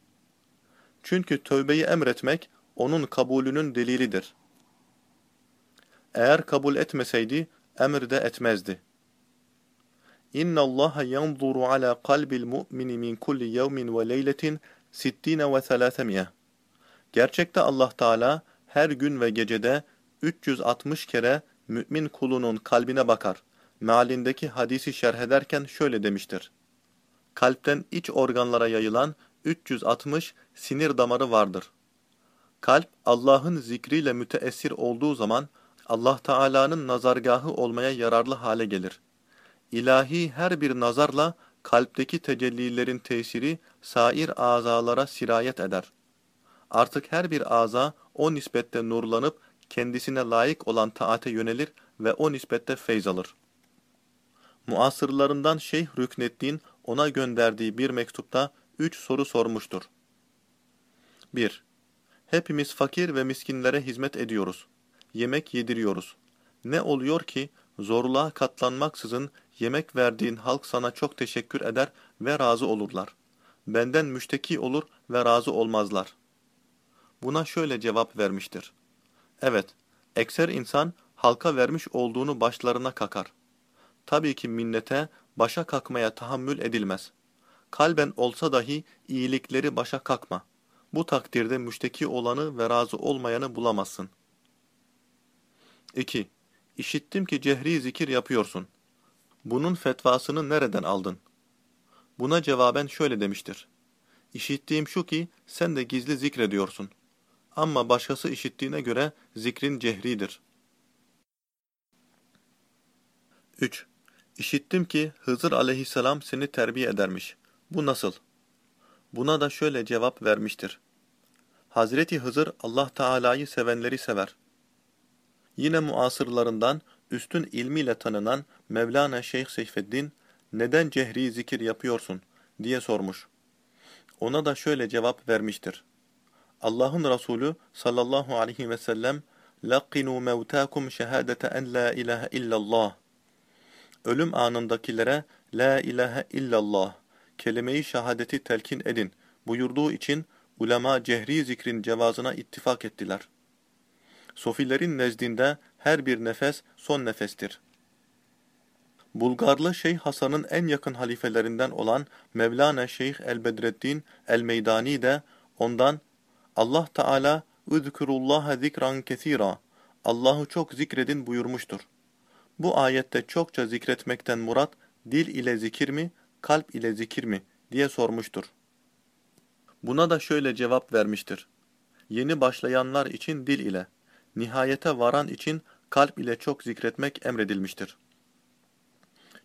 Çünkü tövbeyi emretmek onun kabulünün delilidir. Eğer kabul etmeseydi emir de etmezdi. İnna Allah yanzuru ala kalbil mu'mini min kulli yevmin ve leyletin sittine ve selâsemiye. Gerçekte Allah Teala her gün ve gecede 360 kere mümin kulunun kalbine bakar mealindeki hadisi şerh ederken şöyle demiştir. Kalpten iç organlara yayılan 360 sinir damarı vardır. Kalp Allah'ın zikriyle müteessir olduğu zaman Allah Teala'nın nazargahı olmaya yararlı hale gelir. İlahi her bir nazarla kalpteki tecellilerin tesiri sair azalara sirayet eder. Artık her bir aza o nispette nurlanıp kendisine layık olan taate yönelir ve o nispette feyz alır. Muasırlarından Şeyh Rükneddin ona gönderdiği bir mektupta üç soru sormuştur. 1. Hepimiz fakir ve miskinlere hizmet ediyoruz. Yemek yediriyoruz. Ne oluyor ki zorluğa katlanmaksızın yemek verdiğin halk sana çok teşekkür eder ve razı olurlar. Benden müşteki olur ve razı olmazlar. Buna şöyle cevap vermiştir. Evet, ekser insan halka vermiş olduğunu başlarına kakar. Tabii ki minnete, başa kakmaya tahammül edilmez. Kalben olsa dahi iyilikleri başa kakma. Bu takdirde müşteki olanı ve razı olmayanı bulamazsın. 2. İşittim ki cehri zikir yapıyorsun. Bunun fetvasını nereden aldın? Buna cevaben şöyle demiştir. İşittiğim şu ki sen de gizli zikrediyorsun. Ama başkası işittiğine göre zikrin cehridir. 3. İşittim ki Hızır aleyhisselam seni terbiye edermiş. Bu nasıl? Buna da şöyle cevap vermiştir. Hazreti Hızır Allah Teala'yı sevenleri sever. Yine muasırlarından üstün ilmiyle tanınan Mevlana Şeyh Seyfeddin, neden cehri zikir yapıyorsun diye sormuş. Ona da şöyle cevap vermiştir. Allah'ın Resulü sallallahu aleyhi ve sellem لَقِّنُوا مَوْتَاكُمْ شَهَادَةَ اَنْ لَا اِلَٰهَ اِلَّا اللّٰهِ Ölüm anındakilere La ilahe illallah kelime-i şehadeti telkin edin buyurduğu için ulema cehri zikrin cevazına ittifak ettiler. Sofilerin nezdinde her bir nefes son nefestir. Bulgarlı Şeyh Hasan'ın en yakın halifelerinden olan Mevlana Şeyh el-Bedreddin de ondan Allah Teala "Üzkurullaha zikran kesira" Allah'ı çok zikredin buyurmuştur. Bu ayette çokça zikretmekten murat dil ile zikir mi, kalp ile zikir mi diye sormuştur. Buna da şöyle cevap vermiştir. Yeni başlayanlar için dil ile, nihayete varan için kalp ile çok zikretmek emredilmiştir.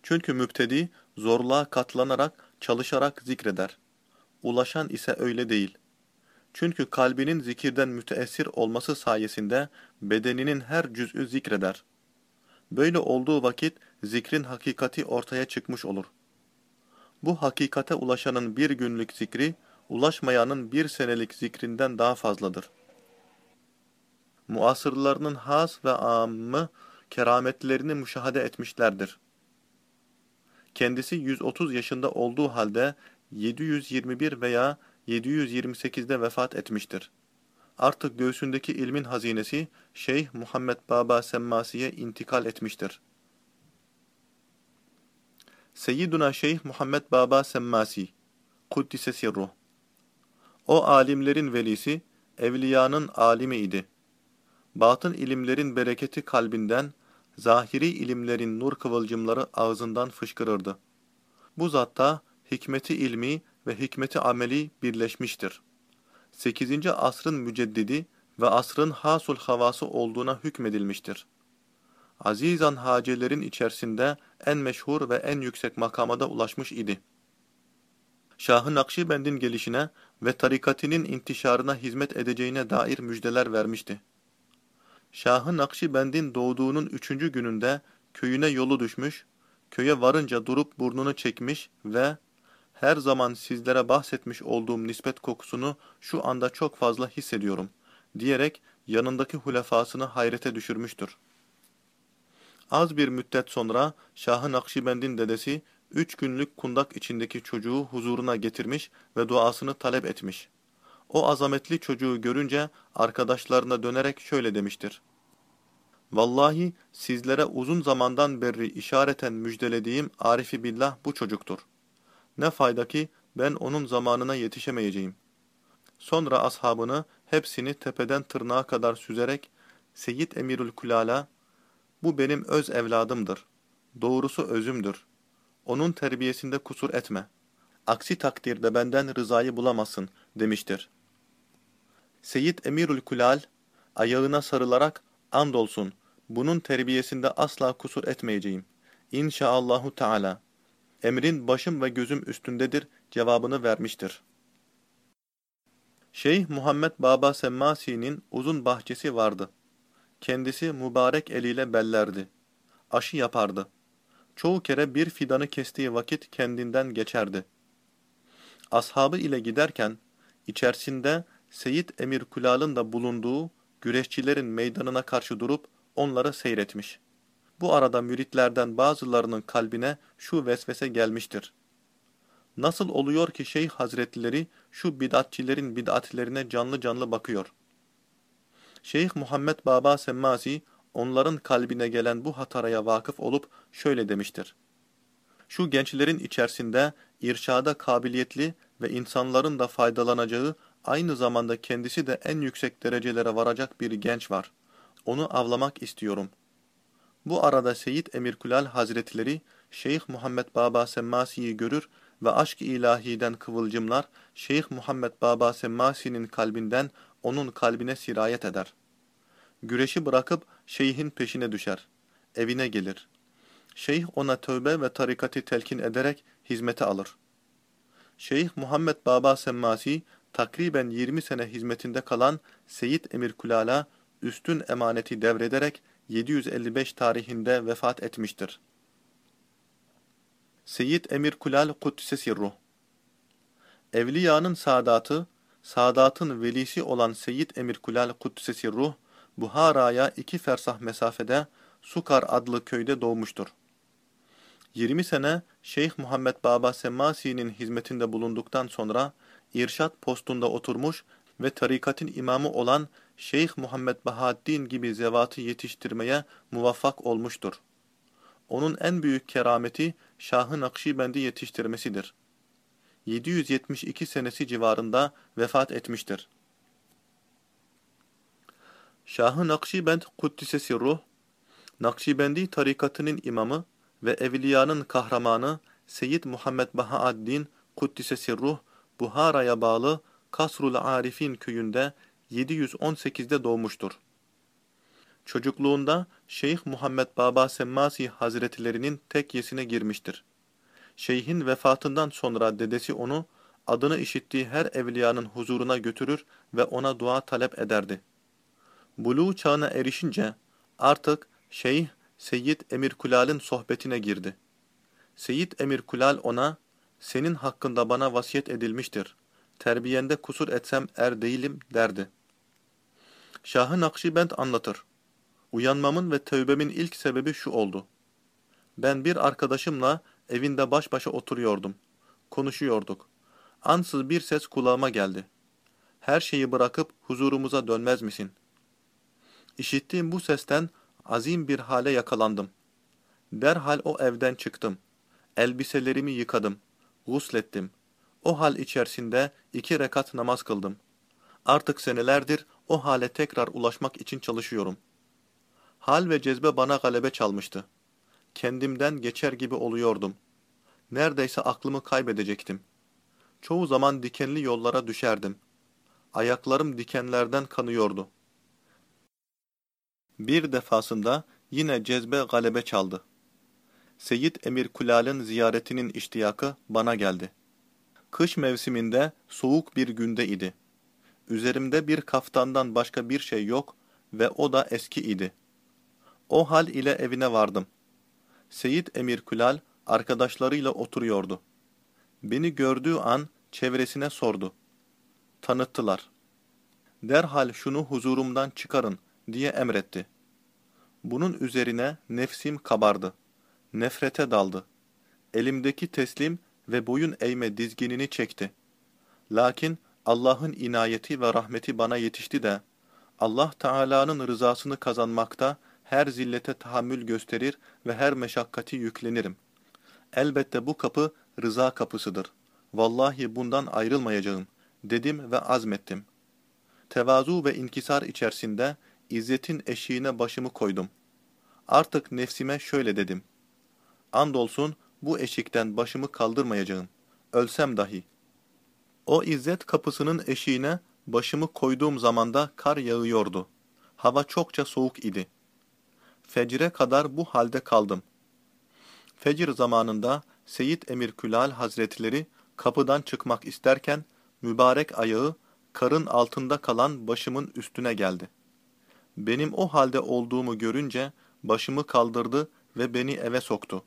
Çünkü müptedi zorluğa katlanarak, çalışarak zikreder. Ulaşan ise öyle değil. Çünkü kalbinin zikirden müteessir olması sayesinde bedeninin her cüz'ü zikreder. Böyle olduğu vakit zikrin hakikati ortaya çıkmış olur. Bu hakikate ulaşanın bir günlük zikri, ulaşmayanın bir senelik zikrinden daha fazladır. Muasırlarının has ve ammı kerametlerini müşahede etmişlerdir. Kendisi 130 yaşında olduğu halde 721 veya 728'de vefat etmiştir. Artık göğsündeki ilmin hazinesi Şeyh Muhammed Baba Semmasi'ye intikal etmiştir. Seyyiduna Şeyh Muhammed Baba Semmasi Kuddise Sirruh O alimlerin velisi, evliyanın alimi idi. Batın ilimlerin bereketi kalbinden, zahiri ilimlerin nur kıvılcımları ağzından fışkırırdı. Bu zatta hikmeti ilmi ve hikmeti ameli birleşmiştir. 8. asrın müceddidi ve asrın hasul havası olduğuna hükmedilmiştir. Azizan hacelerin içerisinde en meşhur ve en yüksek makamada ulaşmış idi. Şah-ı Nakşibend'in gelişine ve tarikatinin intişarına hizmet edeceğine dair müjdeler vermişti. Şah-ı Nakşibend'in doğduğunun üçüncü gününde köyüne yolu düşmüş, köye varınca durup burnunu çekmiş ve her zaman sizlere bahsetmiş olduğum nispet kokusunu şu anda çok fazla hissediyorum, diyerek yanındaki hulefasını hayrete düşürmüştür. Az bir müddet sonra Şah-ı Nakşibend'in dedesi, üç günlük kundak içindeki çocuğu huzuruna getirmiş ve duasını talep etmiş. O azametli çocuğu görünce arkadaşlarına dönerek şöyle demiştir. Vallahi sizlere uzun zamandan beri işareten müjdelediğim Arifi Billah bu çocuktur. Ne fayda ki ben onun zamanına yetişemeyeceğim. Sonra ashabını hepsini tepeden tırnağa kadar süzerek Seyyid Emirül Kulala bu benim öz evladımdır. Doğrusu özümdür. Onun terbiyesinde kusur etme. Aksi takdirde benden rızayı bulamazsın demiştir. Seyyid Emirül Kulal ayağına sarılarak andolsun bunun terbiyesinde asla kusur etmeyeceğim. İnşaallahu Teala. Emrin başım ve gözüm üstündedir cevabını vermiştir. Şeyh Muhammed Baba Semmasi'nin uzun bahçesi vardı. Kendisi mübarek eliyle bellerdi. Aşı yapardı. Çoğu kere bir fidanı kestiği vakit kendinden geçerdi. Ashabı ile giderken, içerisinde Seyyid Emir Kulal'ın da bulunduğu güreşçilerin meydanına karşı durup onları seyretmiş. Bu arada müritlerden bazılarının kalbine şu vesvese gelmiştir. Nasıl oluyor ki Şeyh Hazretleri şu bid'atçilerin bid'atlerine canlı canlı bakıyor? Şeyh Muhammed Baba Semmasi onların kalbine gelen bu hataraya vakıf olup şöyle demiştir. Şu gençlerin içerisinde irşada kabiliyetli ve insanların da faydalanacağı aynı zamanda kendisi de en yüksek derecelere varacak bir genç var. Onu avlamak istiyorum. Bu arada Seyyid Emirkulal Hazretleri Şeyh Muhammed Baba Semmasi'yi görür ve aşk-ı ilahiden kıvılcımlar Şeyh Muhammed Baba Semmasi'nin kalbinden onun kalbine sirayet eder. Güreşi bırakıp şeyhin peşine düşer. Evine gelir. Şeyh ona tövbe ve tarikati telkin ederek hizmete alır. Şeyh Muhammed Baba Semmasi takriben 20 sene hizmetinde kalan Seyyid Emir Kulal'a üstün emaneti devrederek 755 tarihinde vefat etmiştir. Seyyid Emir Kulal Kuddise Sirruh Evliyanın saadatı, saadatın velisi olan Seyyid Emir Kulal Kuddise Sirruh, Buhara'ya iki fersah mesafede Sukar adlı köyde doğmuştur. 20 sene Şeyh Muhammed Baba Semmasi'nin hizmetinde bulunduktan sonra irşat postunda oturmuş ve tarikatın imamı olan Şeyh Muhammed Bahaddin gibi zevatı yetiştirmeye muvaffak olmuştur. Onun en büyük kerameti Şah-ı Nakşibendi yetiştirmesidir. 772 senesi civarında vefat etmiştir. Şah-ı Nakşibend Kuddise Sirruh, Nakşibendi tarikatının imamı ve evliyanın kahramanı Seyyid Muhammed Bahaaddin Kuddise Sirruh, Buhara'ya bağlı Kasrul Arifin köyünde 718'de doğmuştur. Çocukluğunda Şeyh Muhammed Baba Semmasi Hazretlerinin tekyesine girmiştir. Şeyhin vefatından sonra dedesi onu, adını işittiği her evliyanın huzuruna götürür ve ona dua talep ederdi. Buluğ çağına erişince artık Şeyh Seyyid Emir Kulal'ın sohbetine girdi. Seyyid Emir Kulal ona, senin hakkında bana vasiyet edilmiştir. Terbiyende kusur etsem er değilim derdi. Şahı Nakşibend anlatır. Uyanmamın ve tövbemin ilk sebebi şu oldu. Ben bir arkadaşımla evinde baş başa oturuyordum. Konuşuyorduk. Ansız bir ses kulağıma geldi. Her şeyi bırakıp huzurumuza dönmez misin? İşittiğim bu sesten azim bir hale yakalandım. Derhal o evden çıktım. Elbiselerimi yıkadım. Guslettim. O hal içerisinde iki rekat namaz kıldım. Artık senelerdir o hale tekrar ulaşmak için çalışıyorum. Hal ve cezbe bana galebe çalmıştı. Kendimden geçer gibi oluyordum. Neredeyse aklımı kaybedecektim. Çoğu zaman dikenli yollara düşerdim. Ayaklarım dikenlerden kanıyordu. Bir defasında yine cezbe galebe çaldı. Seyyid Emir Kulal'ın ziyaretinin iştiyakı bana geldi. Kış mevsiminde soğuk bir günde idi. Üzerimde bir kaftandan başka bir şey yok ve o da eski idi. O hal ile evine vardım. Seyyid Emir Kulal arkadaşlarıyla oturuyordu. Beni gördüğü an çevresine sordu. Tanıttılar. Derhal şunu huzurumdan çıkarın diye emretti. Bunun üzerine nefsim kabardı. Nefrete daldı. Elimdeki teslim ve boyun eğme dizginini çekti. Lakin Allah'ın inayeti ve rahmeti bana yetişti de, Allah Teala'nın rızasını kazanmakta her zillete tahammül gösterir ve her meşakkati yüklenirim. Elbette bu kapı rıza kapısıdır. Vallahi bundan ayrılmayacağım, dedim ve azmettim. Tevazu ve inkisar içerisinde İzzetin eşiğine başımı koydum. Artık nefsime şöyle dedim. Andolsun bu eşikten başımı kaldırmayacağım. Ölsem dahi. O izzet kapısının eşiğine başımı koyduğum zamanda kar yağıyordu. Hava çokça soğuk idi. Fecre kadar bu halde kaldım. Fecir zamanında Seyyid Emir Külal Hazretleri kapıdan çıkmak isterken mübarek ayağı karın altında kalan başımın üstüne geldi. Benim o halde olduğumu görünce başımı kaldırdı ve beni eve soktu.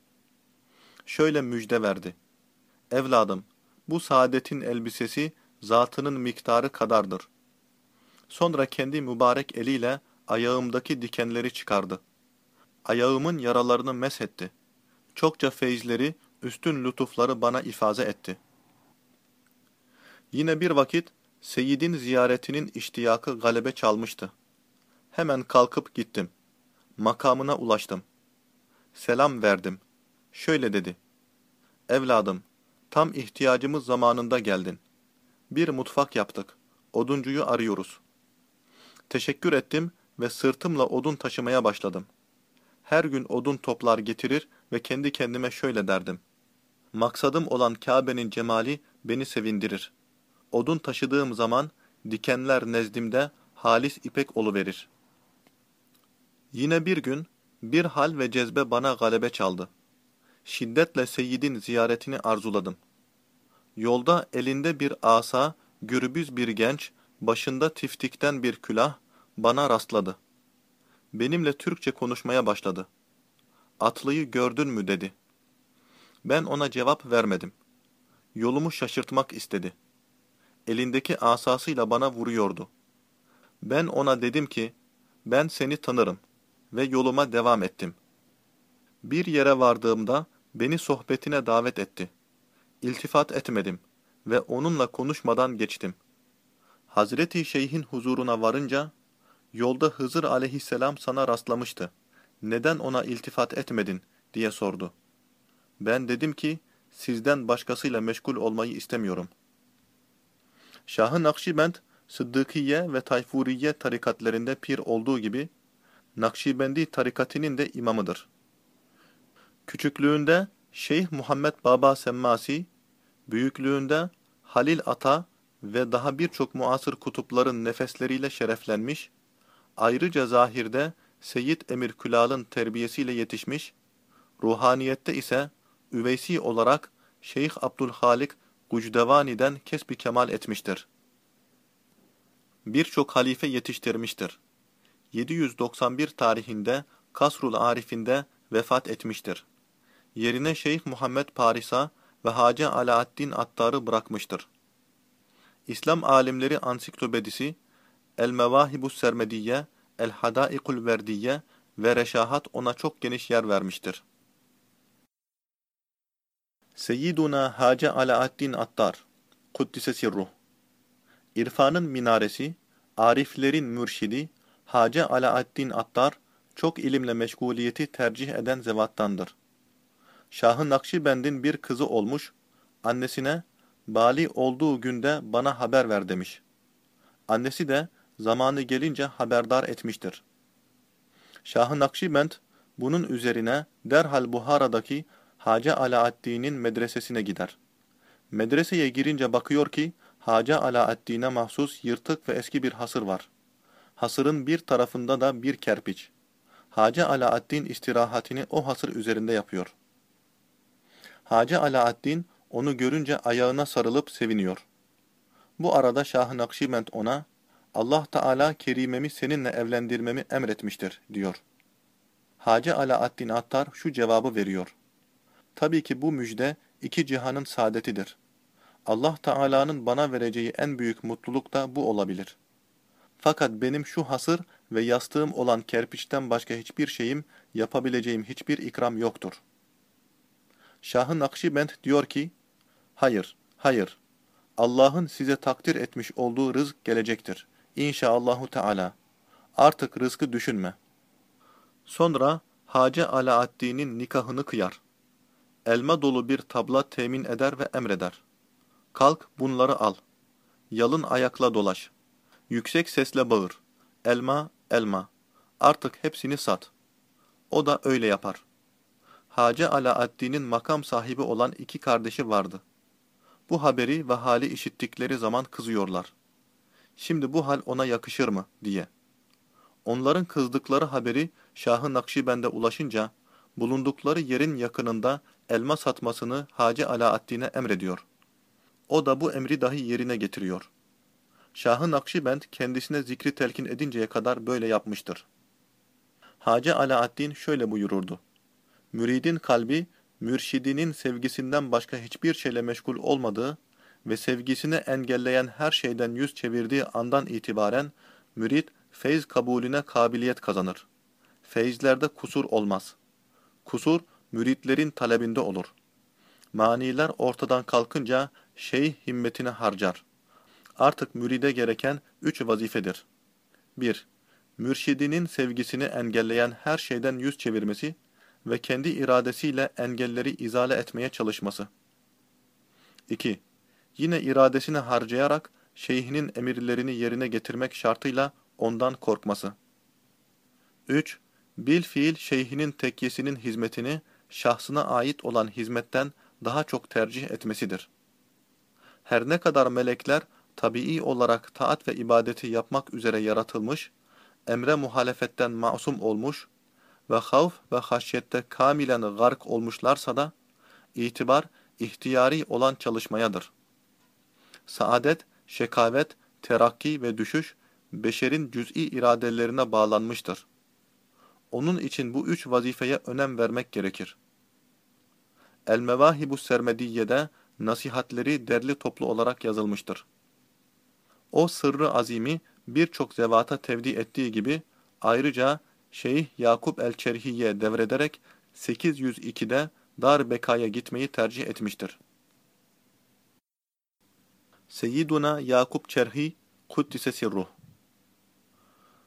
Şöyle müjde verdi. Evladım, bu saadetin elbisesi zatının miktarı kadardır. Sonra kendi mübarek eliyle ayağımdaki dikenleri çıkardı. Ayağımın yaralarını meshetti. Çokça feyizleri, üstün lütufları bana ifaze etti. Yine bir vakit Seyyid'in ziyaretinin iştiyakı galebe çalmıştı. Hemen kalkıp gittim. Makamına ulaştım. Selam verdim. Şöyle dedi. Evladım, tam ihtiyacımız zamanında geldin. Bir mutfak yaptık. Oduncuyu arıyoruz. Teşekkür ettim ve sırtımla odun taşımaya başladım. Her gün odun toplar getirir ve kendi kendime şöyle derdim. Maksadım olan Kabe'nin cemali beni sevindirir. Odun taşıdığım zaman dikenler nezdimde halis ipek verir. Yine bir gün bir hal ve cezbe bana galebe çaldı. Şiddetle Seyyid'in ziyaretini arzuladım. Yolda elinde bir asa, gürbüz bir genç, başında tiftikten bir külah bana rastladı. Benimle Türkçe konuşmaya başladı. Atlıyı gördün mü dedi. Ben ona cevap vermedim. Yolumu şaşırtmak istedi. Elindeki asasıyla bana vuruyordu. Ben ona dedim ki, ben seni tanırım ve yoluma devam ettim. Bir yere vardığımda beni sohbetine davet etti. İltifat etmedim ve onunla konuşmadan geçtim. Hazreti Şeyh'in huzuruna varınca, yolda Hızır aleyhisselam sana rastlamıştı. Neden ona iltifat etmedin diye sordu. Ben dedim ki, sizden başkasıyla meşgul olmayı istemiyorum. Şah-ı Nakşibend, Sıddıkiye ve Tayfuriye tarikatlerinde pir olduğu gibi, Nakşibendi tarikatinin de imamıdır. Küçüklüğünde Şeyh Muhammed Baba Semmasi, büyüklüğünde Halil Ata ve daha birçok muasır kutupların nefesleriyle şereflenmiş, ayrıca zahirde Seyyid Emir Külal'ın terbiyesiyle yetişmiş, ruhaniyette ise üveysi olarak Şeyh Abdülhalik Gucdevani'den kesbi kemal etmiştir. Birçok halife yetiştirmiştir. 791 tarihinde Kasrul Arif'inde vefat etmiştir. Yerine Şeyh Muhammed Parisa ve Hacı Alaaddin Attar'ı bırakmıştır. İslam alimleri ansiklopedisi El-Mevahibus Sermediye, El-Hadaikul Verdiye ve Reşahat ona çok geniş yer vermiştir. Seyyiduna Hacı Alaaddin Attar, Kuddise Sirruh İrfanın minaresi, ariflerin mürşidi, Hacı Alaaddin Attar, çok ilimle meşguliyeti tercih eden zevattandır. Şahı Nakşibend'in bir kızı olmuş, annesine, bali olduğu günde bana haber ver demiş. Annesi de zamanı gelince haberdar etmiştir. Şahı Nakşibend, bunun üzerine derhal Buhara'daki Hacı Alaaddin'in medresesine gider. Medreseye girince bakıyor ki, Hacı Alaaddin'e mahsus yırtık ve eski bir hasır var. Hasırın bir tarafında da bir kerpiç. Hacı Alaaddin istirahatini o hasır üzerinde yapıyor. Hacı Alaaddin onu görünce ayağına sarılıp seviniyor. Bu arada Şah-ı Nakşibend ona, Allah Teala kerimemi seninle evlendirmemi emretmiştir, diyor. Hacı Alaaddin Attar şu cevabı veriyor. Tabii ki bu müjde iki cihanın saadetidir. Allah Teala'nın bana vereceği en büyük mutluluk da bu olabilir. Fakat benim şu hasır ve yastığım olan kerpiçten başka hiçbir şeyim, yapabileceğim hiçbir ikram yoktur. Şahı Nakşibend diyor ki, Hayır, hayır. Allah'ın size takdir etmiş olduğu rızk gelecektir. İnşaallahu Teala. Artık rızkı düşünme. Sonra Hacı Alaaddin'in nikahını kıyar. Elma dolu bir tabla temin eder ve emreder. Kalk bunları al. Yalın ayakla dolaş. Yüksek sesle bağır. Elma, elma. Artık hepsini sat. O da öyle yapar. Hacı Alaaddin'in makam sahibi olan iki kardeşi vardı. Bu haberi ve hali işittikleri zaman kızıyorlar. Şimdi bu hal ona yakışır mı diye. Onların kızdıkları haberi Şah-ı Nakşibend'e ulaşınca bulundukları yerin yakınında elma satmasını Hacı Alaaddin'e emrediyor. O da bu emri dahi yerine getiriyor. Şah-ı Nakşibend kendisine zikri telkin edinceye kadar böyle yapmıştır. Hacı Alaaddin şöyle buyururdu. Müridin kalbi, mürşidinin sevgisinden başka hiçbir şeyle meşgul olmadığı ve sevgisini engelleyen her şeyden yüz çevirdiği andan itibaren mürid feyz kabulüne kabiliyet kazanır. Feyizlerde kusur olmaz. Kusur, müritlerin talebinde olur. Maniler ortadan kalkınca şeyh himmetini harcar. Artık müride gereken üç vazifedir. 1. Mürşidinin sevgisini engelleyen her şeyden yüz çevirmesi ve kendi iradesiyle engelleri izale etmeye çalışması. 2. Yine iradesini harcayarak şeyhinin emirlerini yerine getirmek şartıyla ondan korkması. 3. Bil fiil şeyhinin tekkiyesinin hizmetini şahsına ait olan hizmetten daha çok tercih etmesidir. Her ne kadar melekler tabii olarak taat ve ibadeti yapmak üzere yaratılmış, emre muhalefetten masum olmuş ve havf ve haşyette kamilen gark olmuşlarsa da, itibar ihtiyari olan çalışmayadır. Saadet, şekavet, terakki ve düşüş, beşerin cüz'i iradelerine bağlanmıştır. Onun için bu üç vazifeye önem vermek gerekir. El-Mevahibu Sermediye'de nasihatleri derli toplu olarak yazılmıştır. O sırrı azimi birçok zevata tevdi ettiği gibi ayrıca Şeyh Yakup el-Çerhi'ye devrederek 802'de Dar Beka'ya gitmeyi tercih etmiştir. Seyyiduna Yakup Çerhi Kuddise Sirruh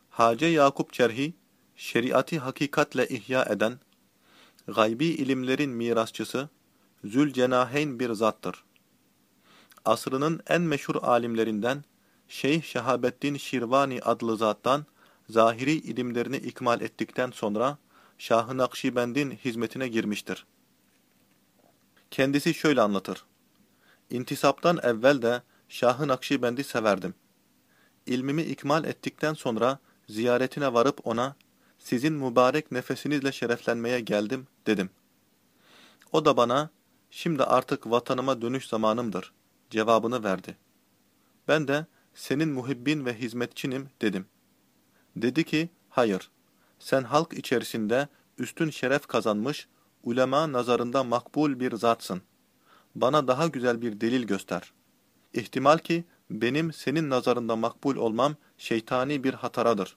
Hace Yakup Çerhi, şeriatı hakikatle ihya eden, gaybi ilimlerin mirasçısı, Zülcenaheyn bir zattır. Asrının en meşhur alimlerinden Şeyh Şehabettin Şirvani adlı zattan zahiri ilimlerini ikmal ettikten sonra Şah-ı Nakşibend'in hizmetine girmiştir. Kendisi şöyle anlatır. İntisaptan evvel de Şah-ı Nakşibend'i severdim. İlmimi ikmal ettikten sonra ziyaretine varıp ona, sizin mübarek nefesinizle şereflenmeye geldim dedim. O da bana, şimdi artık vatanıma dönüş zamanımdır cevabını verdi. Ben de, senin muhibbin ve hizmetçinim dedim. Dedi ki, hayır, sen halk içerisinde üstün şeref kazanmış, ulema nazarında makbul bir zatsın. Bana daha güzel bir delil göster. İhtimal ki benim senin nazarında makbul olmam şeytani bir hataradır.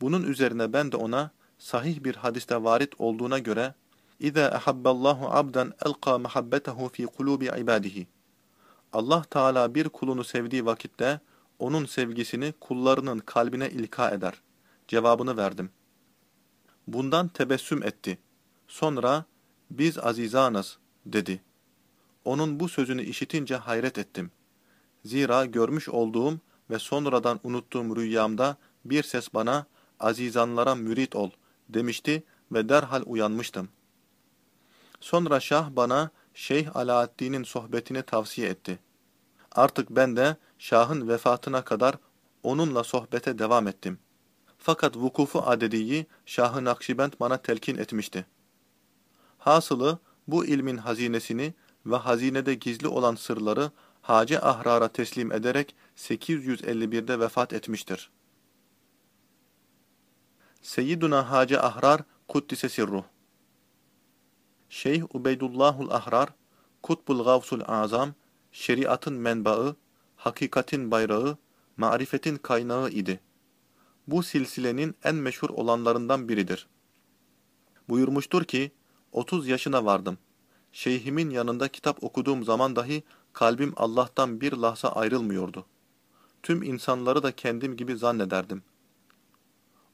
Bunun üzerine ben de ona sahih bir hadiste varit olduğuna göre اِذَا اَحَبَّ اللّٰهُ عَبْدًا اَلْقَى مَحَبَّتَهُ ف۪ي قُلُوبِ عِبَادِهِ Allah Teala bir kulunu sevdiği vakitte onun sevgisini kullarının kalbine ilka eder. Cevabını verdim. Bundan tebessüm etti. Sonra biz azizanız dedi. Onun bu sözünü işitince hayret ettim. Zira görmüş olduğum ve sonradan unuttuğum rüyamda bir ses bana azizanlara mürit ol demişti ve derhal uyanmıştım. Sonra Şah bana Şeyh Alaaddin'in sohbetini tavsiye etti. Artık ben de Şah'ın vefatına kadar onunla sohbete devam ettim. Fakat vukufu adediyi Şah-ı Nakşibend bana telkin etmişti. Hasılı bu ilmin hazinesini ve hazinede gizli olan sırları Hacı Ahrar'a teslim ederek 851'de vefat etmiştir. Seyyiduna Hacı Ahrar Kuddise Sirruh Şeyh Ubeydullahul Ahrar, Kutbul Gavsul Azam, şeriatın menbaı, hakikatin bayrağı, marifetin kaynağı idi. Bu silsilenin en meşhur olanlarından biridir. Buyurmuştur ki, 30 yaşına vardım. Şeyhimin yanında kitap okuduğum zaman dahi kalbim Allah'tan bir lahza ayrılmıyordu. Tüm insanları da kendim gibi zannederdim.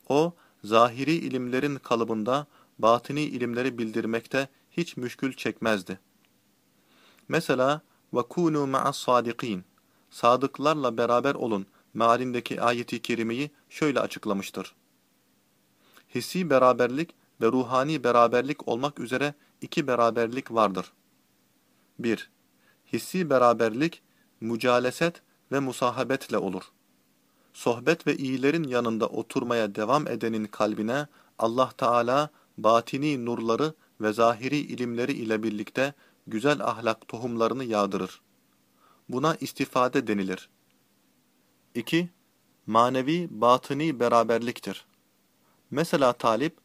O, zahiri ilimlerin kalıbında batini ilimleri bildirmekte hiç müşkül çekmezdi. Mesela وَكُونُوا مَعَ الصَّادِقِينَ Sadıklarla beraber olun mealindeki ayeti kerimeyi şöyle açıklamıştır. Hissi beraberlik ve ruhani beraberlik olmak üzere iki beraberlik vardır. 1. Hissi beraberlik, mücaleset ve musahabetle olur. Sohbet ve iyilerin yanında oturmaya devam edenin kalbine Allah Teala batini nurları ve zahiri ilimleri ile birlikte güzel ahlak tohumlarını yağdırır. Buna istifade denilir. 2. Manevi batıni beraberliktir. Mesela talip,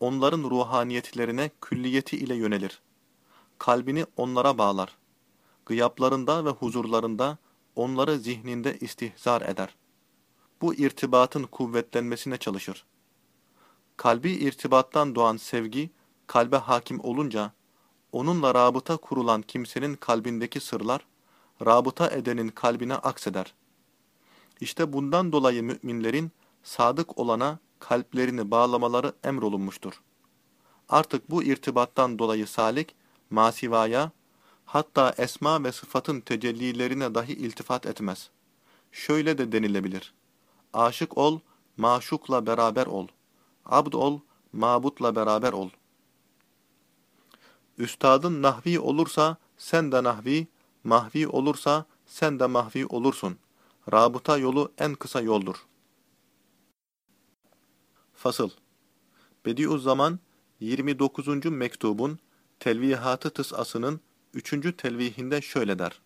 onların ruhaniyetlerine külliyeti ile yönelir. Kalbini onlara bağlar. Gıyaplarında ve huzurlarında onları zihninde istihzar eder. Bu irtibatın kuvvetlenmesine çalışır. Kalbi irtibattan doğan sevgi, kalbe hakim olunca, onunla rabıta kurulan kimsenin kalbindeki sırlar, rabıta edenin kalbine akseder. İşte bundan dolayı müminlerin sadık olana kalplerini bağlamaları emrolunmuştur. Artık bu irtibattan dolayı salik, masivaya, hatta esma ve sıfatın tecellilerine dahi iltifat etmez. Şöyle de denilebilir. Aşık ol, maşukla beraber ol. Abd ol, mabutla beraber ol. Üstadın nahvi olursa sen de nahvi, mahvi olursa sen de mahvi olursun. Rabıta yolu en kısa yoldur. Fasıl Bediüzzaman 29. mektubun Telvihatı Tıs'asının 3. telvihinde şöyle der.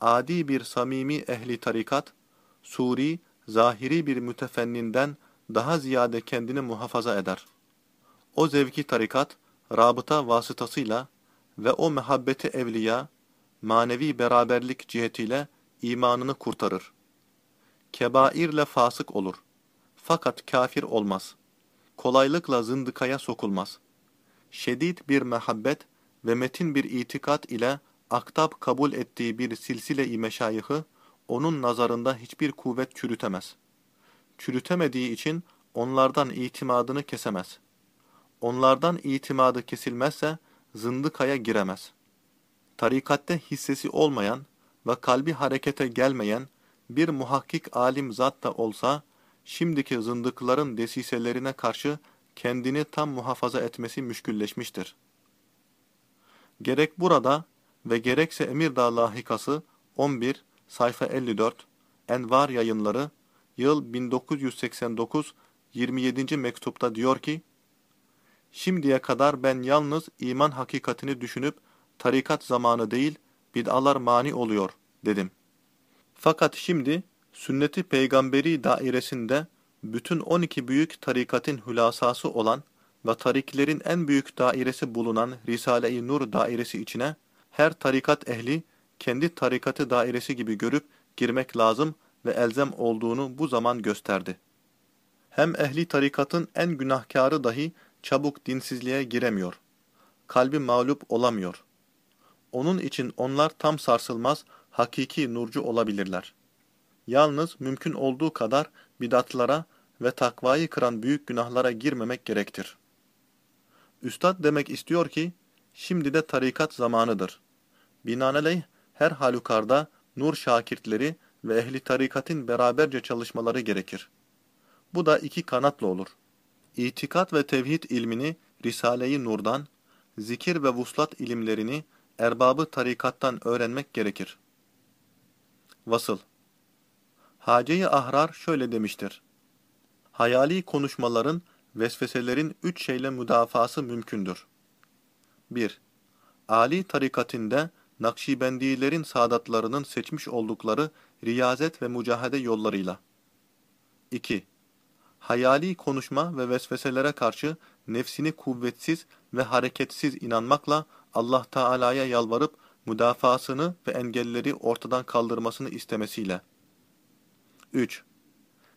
Adi bir samimi ehli tarikat, suri, zahiri bir mütefenninden daha ziyade kendini muhafaza eder. O zevki tarikat, rabıta vasıtasıyla ve o mehabbeti evliya, manevi beraberlik cihetiyle imanını kurtarır. Kebairle fasık olur. Fakat kafir olmaz. Kolaylıkla zındıkaya sokulmaz. Şedid bir mehabbet ve metin bir itikat ile aktab kabul ettiği bir silsile-i meşayihı, onun nazarında hiçbir kuvvet çürütemez. Çürütemediği için onlardan itimadını kesemez. Onlardan itimadı kesilmezse zındıkaya giremez. Tarikatte hissesi olmayan ve kalbi harekete gelmeyen bir muhakkik alim zat da olsa, şimdiki zındıkların desiselerine karşı kendini tam muhafaza etmesi müşkülleşmiştir. Gerek burada ve gerekse Emirdağ lahikası 11 sayfa 54 Envar yayınları yıl 1989 27. mektupta diyor ki Şimdiye kadar ben yalnız iman hakikatini düşünüp tarikat zamanı değil bid'alar mani oluyor dedim. Fakat şimdi sünneti peygamberi dairesinde bütün 12 büyük tarikatın hülasası olan ve tariklerin en büyük dairesi bulunan Risale-i Nur dairesi içine her tarikat ehli kendi tarikatı dairesi gibi görüp girmek lazım ve elzem olduğunu bu zaman gösterdi. Hem ehli tarikatın en günahkarı dahi çabuk dinsizliğe giremiyor. Kalbi mağlup olamıyor. Onun için onlar tam sarsılmaz, hakiki nurcu olabilirler. Yalnız mümkün olduğu kadar bidatlara ve takvayı kıran büyük günahlara girmemek gerektir. Üstad demek istiyor ki, şimdi de tarikat zamanıdır. Binaenaleyh her halükarda nur şakirtleri ve ehli tarikatın beraberce çalışmaları gerekir. Bu da iki kanatlı olur. İtikat ve tevhid ilmini Risale-i Nur'dan, zikir ve vuslat ilimlerini erbabı tarikattan öğrenmek gerekir. Vasıl Hace-i Ahrar şöyle demiştir. Hayali konuşmaların, vesveselerin üç şeyle müdafası mümkündür. 1. Ali tarikatinde Nakşibendilerin sadatlarının seçmiş oldukları riyazet ve mücahede yollarıyla. 2. Hayali konuşma ve vesveselere karşı nefsini kuvvetsiz ve hareketsiz inanmakla Allah Teala'ya yalvarıp müdafasını ve engelleri ortadan kaldırmasını istemesiyle. 3.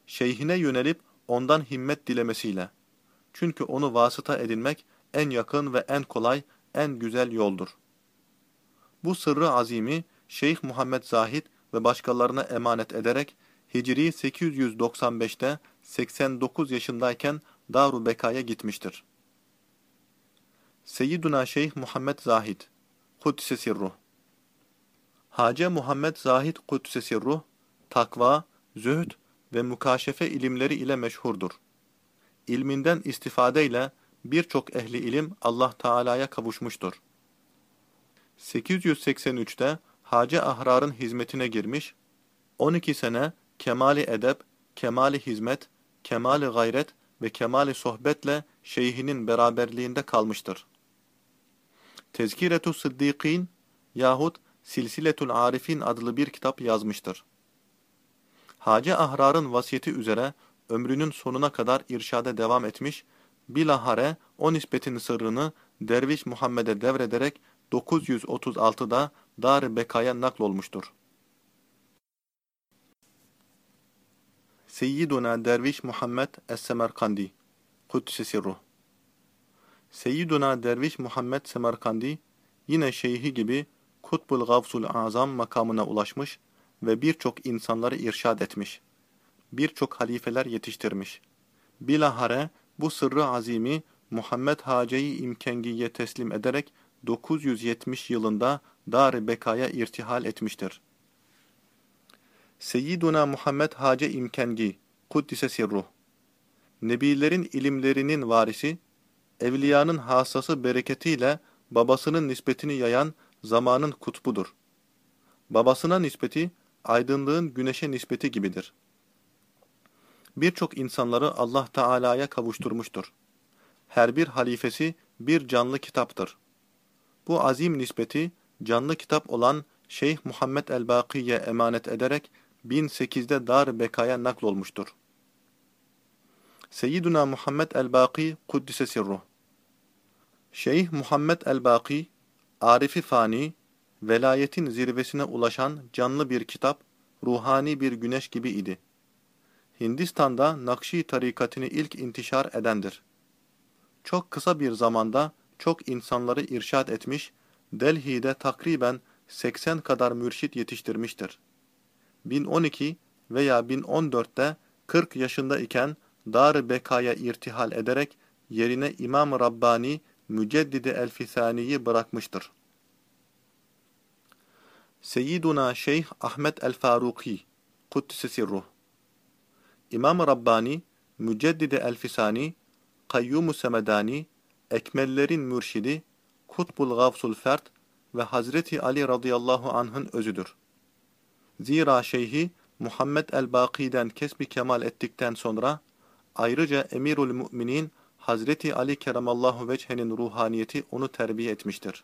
Şeyhine yönelip ondan himmet dilemesiyle. Çünkü onu vasıta edinmek en yakın ve en kolay, en güzel yoldur. Bu sırrı azimi Şeyh Muhammed Zahid ve başkalarına emanet ederek Hicri 895'te 89 yaşındayken Daru Beka'ya gitmiştir. Seyyiduna Şeyh Muhammed Zahid Kudüs'e Sirruh Hace Muhammed Zahid Kudüs'e Sirruh, takva, zühd ve mukaşefe ilimleri ile meşhurdur. ilminden istifadeyle birçok ehli ilim Allah Teala'ya kavuşmuştur. 883'te Hacı Ahrar'ın hizmetine girmiş, 12 sene kemali edep, kemali hizmet, kemali gayret ve kemali sohbetle şeyhinin beraberliğinde kalmıştır. Tezkiretu Sıddikin yahut Silsiletul Arifin adlı bir kitap yazmıştır. Hacı Ahrar'ın vasiyeti üzere ömrünün sonuna kadar irşade devam etmiş, bilahare o nispetin sırrını Derviş Muhammed'e devrederek 936'da Dar-ı Beka'ya naklolmuştur. Seyyiduna Derviş Muhammed Es-Semerkandi Kuddise Sirruh Seyyiduna Derviş Muhammed Semerkandi yine şeyhi gibi Kutbul Gavsul Azam makamına ulaşmış ve birçok insanları irşad etmiş. Birçok halifeler yetiştirmiş. Bilahare bu sırrı azimi Muhammed Hace-i İmkengi'ye teslim ederek 970 yılında Dar-ı Beka'ya irtihal etmiştir. Seyyiduna Muhammed Hace İmkengi, Kuddise Sirruh Nebilerin ilimlerinin varisi, evliyanın hassası bereketiyle babasının nispetini yayan zamanın kutbudur. Babasına nispeti, aydınlığın güneşe nispeti gibidir. Birçok insanları Allah Teala'ya kavuşturmuştur. Her bir halifesi bir canlı kitaptır. Bu azim nispeti, canlı kitap olan Şeyh Muhammed el-Baki'ye emanet ederek 1008'de Dar Beka'ya naklolmuştur. Seyyiduna Muhammed el-Baki Kuddise Sirruh Şeyh Muhammed el-Baki, Arifi Fani, velayetin zirvesine ulaşan canlı bir kitap, ruhani bir güneş gibi idi. Hindistan'da Nakşi tarikatını ilk intişar edendir. Çok kısa bir zamanda çok insanları irşad etmiş, Delhi'de takriben 80 kadar mürşit yetiştirmiştir. 1012 veya 1014'te 40 yaşında iken Dar-ı Beka'ya irtihal ederek yerine İmam Rabbani Müceddidi El-Fisani'yi bırakmıştır. Seyyiduna Şeyh Ahmet El-Faruki Kuddise Sirruh İmam Rabbani, Müceddidi El-Fisani, Kayyum-u Semedani, Ekmellerin Mürşidi, Kutbul Gavsul Fert ve Hazreti Ali radıyallahu anh'ın özüdür. Zira şeyhi Muhammed el-Baki'den kesbi kemal ettikten sonra ayrıca Emirül Müminin Hazreti Ali keremallahu vechenin ruhaniyeti onu terbiye etmiştir.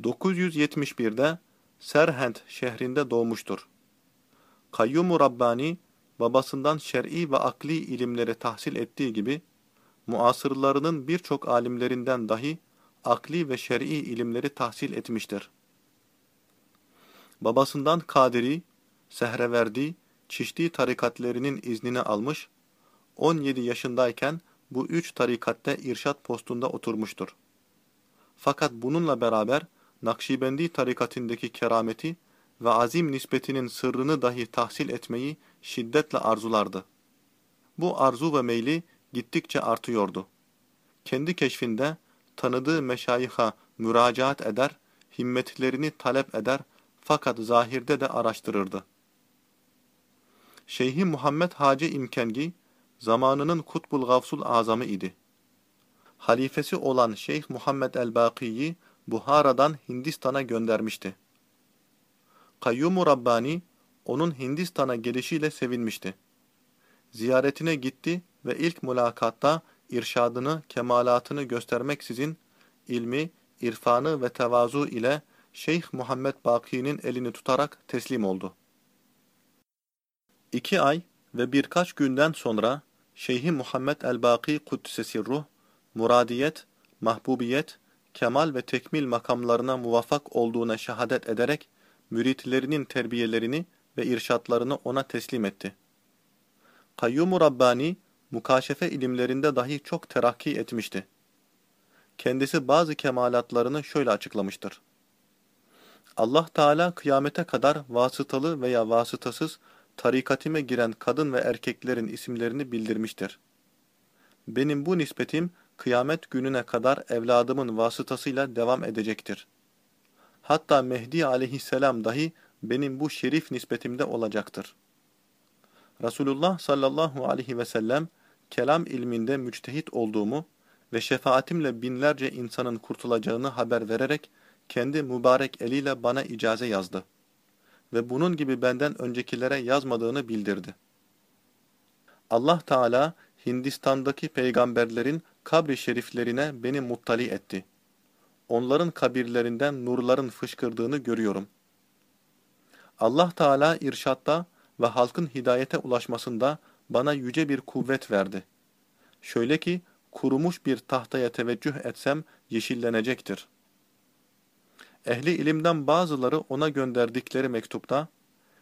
971'de Serhend şehrinde doğmuştur. Kayyum-u Rabbani babasından şer'i ve akli ilimleri tahsil ettiği gibi muasırlarının birçok alimlerinden dahi akli ve şer'i ilimleri tahsil etmiştir. Babasından Kadiri, Sehreverdi, Çişti tarikatlerinin iznini almış, 17 yaşındayken bu üç tarikatte irşat postunda oturmuştur. Fakat bununla beraber Nakşibendi tarikatindeki kerameti ve azim nispetinin sırrını dahi tahsil etmeyi şiddetle arzulardı. Bu arzu ve meyli gittikçe artıyordu. Kendi keşfinde tanıdığı meşayiha müracaat eder, himmetlerini talep eder fakat zahirde de araştırırdı. Şeyhi Muhammed Hacı İmkengi, zamanının Kutbul Gavsul Azamı idi. Halifesi olan Şeyh Muhammed el-Baki'yi Buhara'dan Hindistan'a göndermişti. Kayyum-u Rabbani, onun Hindistan'a gelişiyle sevinmişti. Ziyaretine gitti ve ilk mülakatta irşadını, kemalatını göstermeksizin ilmi, irfanı ve tevazu ile Şeyh Muhammed Baki'nin elini tutarak teslim oldu. İki ay ve birkaç günden sonra Şeyh Muhammed el-Baki Kuddise Ruh, muradiyet, mahbubiyet, kemal ve tekmil makamlarına muvaffak olduğuna şehadet ederek müritlerinin terbiyelerini ve irşatlarını ona teslim etti. Kayyum-u Rabbani, mukaşefe ilimlerinde dahi çok terakki etmişti. Kendisi bazı kemalatlarını şöyle açıklamıştır. Allah Teala kıyamete kadar vasıtalı veya vasıtasız tarikatime giren kadın ve erkeklerin isimlerini bildirmiştir. Benim bu nispetim kıyamet gününe kadar evladımın vasıtasıyla devam edecektir. Hatta Mehdi aleyhisselam dahi benim bu şerif nispetimde olacaktır. Resulullah sallallahu aleyhi ve sellem kelam ilminde müçtehit olduğumu ve şefaatimle binlerce insanın kurtulacağını haber vererek kendi mübarek eliyle bana icaze yazdı. Ve bunun gibi benden öncekilere yazmadığını bildirdi. Allah Teala Hindistan'daki peygamberlerin kabri şeriflerine beni muttali etti. Onların kabirlerinden nurların fışkırdığını görüyorum. Allah Teala irşatta ve halkın hidayete ulaşmasında bana yüce bir kuvvet verdi. Şöyle ki, kurumuş bir tahtaya teveccüh etsem yeşillenecektir. Ehli ilimden bazıları ona gönderdikleri mektupta,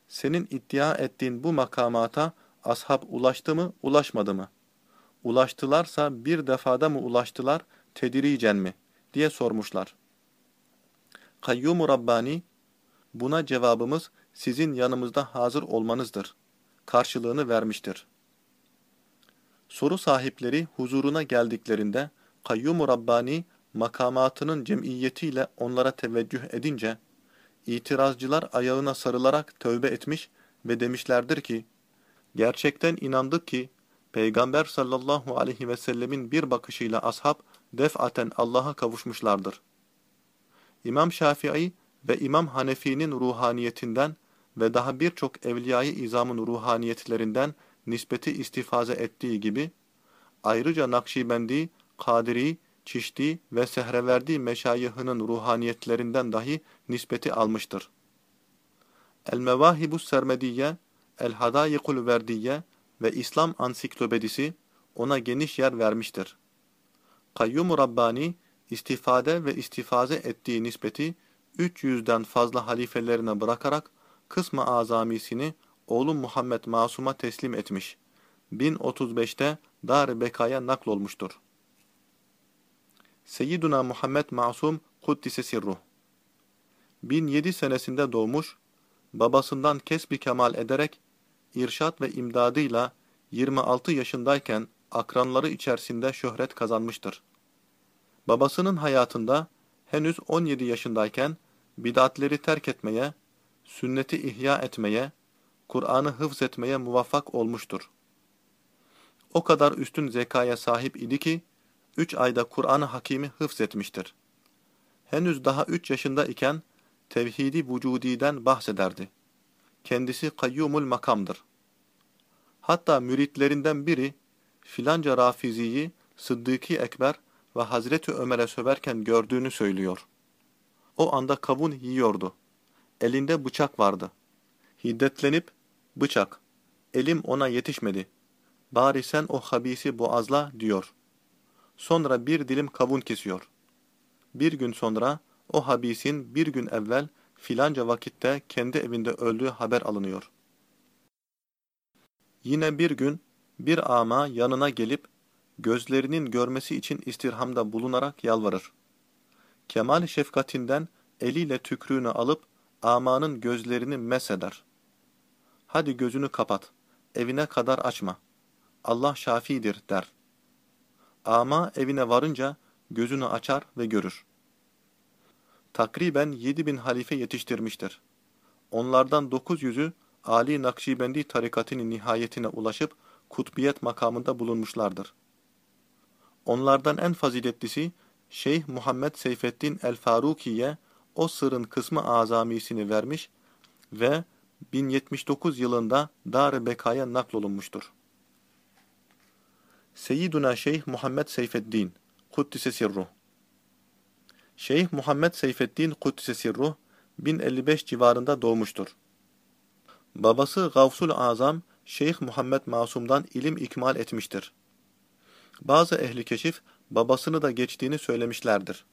senin iddia ettiğin bu makamata ashab ulaştı mı, ulaşmadı mı? Ulaştılarsa bir defada mı ulaştılar, tediricen mi? diye sormuşlar. Kayyum-u Rabbani, buna cevabımız sizin yanımızda hazır olmanızdır. Karşılığını vermiştir. Soru sahipleri huzuruna geldiklerinde Kayyum-u Rabbani makamatının cemiyetiyle onlara teveccüh edince, itirazcılar ayağına sarılarak tövbe etmiş ve demişlerdir ki, Gerçekten inandık ki, Peygamber sallallahu aleyhi ve sellemin bir bakışıyla ashab defaten Allah'a kavuşmuşlardır. İmam Şafii ve İmam Hanefi'nin ruhaniyetinden ve daha birçok evliyayı izamın ruhaniyetlerinden nispeti istifaze ettiği gibi, ayrıca Nakşibendi, Kadiri, Çişti ve Sehreverdi meşayihinin ruhaniyetlerinden dahi nispeti almıştır. El-Mevahibus Sermediye, El-Hadayikul Verdiye ve İslam Ansiklopedisi ona geniş yer vermiştir. Kayyum Rabbani, istifade ve istifaze ettiği nispeti 300'den fazla halifelerine bırakarak kısmı azamisini oğlu Muhammed Masum'a teslim etmiş. 1035'te Dar-ı Beka'ya naklolmuştur. Seyyiduna Muhammed Masum Kuddise Sirruh 1007 senesinde doğmuş, babasından kesbi kemal ederek irşat ve imdadıyla 26 yaşındayken akranları içerisinde şöhret kazanmıştır. Babasının hayatında henüz 17 yaşındayken bidatleri terk etmeye, sünneti ihya etmeye, Kur'an'ı hıfz etmeye muvaffak olmuştur. O kadar üstün zekaya sahip idi ki, üç ayda Kur'an-ı Hakim'i hıfz etmiştir. Henüz daha üç yaşında iken, tevhidi vücudiden bahsederdi. Kendisi kayyumul makamdır. Hatta müritlerinden biri, filanca Rafizi'yi Sıddıki Ekber ve Hazreti Ömer'e söverken gördüğünü söylüyor. O anda kavun yiyordu. Elinde bıçak vardı. Hiddetlenip, bıçak, elim ona yetişmedi. Bari sen o habisi boğazla diyor. Sonra bir dilim kavun kesiyor. Bir gün sonra o habisin bir gün evvel filanca vakitte kendi evinde öldüğü haber alınıyor. Yine bir gün bir ama yanına gelip gözlerinin görmesi için istirhamda bulunarak yalvarır. Kemal şefkatinden eliyle tükrüğünü alıp amanın gözlerini mesheder. Hadi gözünü kapat, evine kadar açma. Allah şafidir der. Ama evine varınca gözünü açar ve görür. Takriben yedi bin halife yetiştirmiştir. Onlardan dokuz yüzü Ali Nakşibendi tarikatının nihayetine ulaşıp kutbiyet makamında bulunmuşlardır. Onlardan en faziletlisi Şeyh Muhammed Seyfettin el-Faruki'ye o sırrın kısmı azamisini vermiş ve 1079 yılında Dar-ı Beka'ya naklolunmuştur. Seyyiduna Şeyh Muhammed Seyfeddin Kuddise Sirruh Şeyh Muhammed Seyfeddin Kuddise Sirruh 1055 civarında doğmuştur. Babası Gavsul Azam Şeyh Muhammed Masum'dan ilim ikmal etmiştir. Bazı ehli keşif babasını da geçtiğini söylemişlerdir.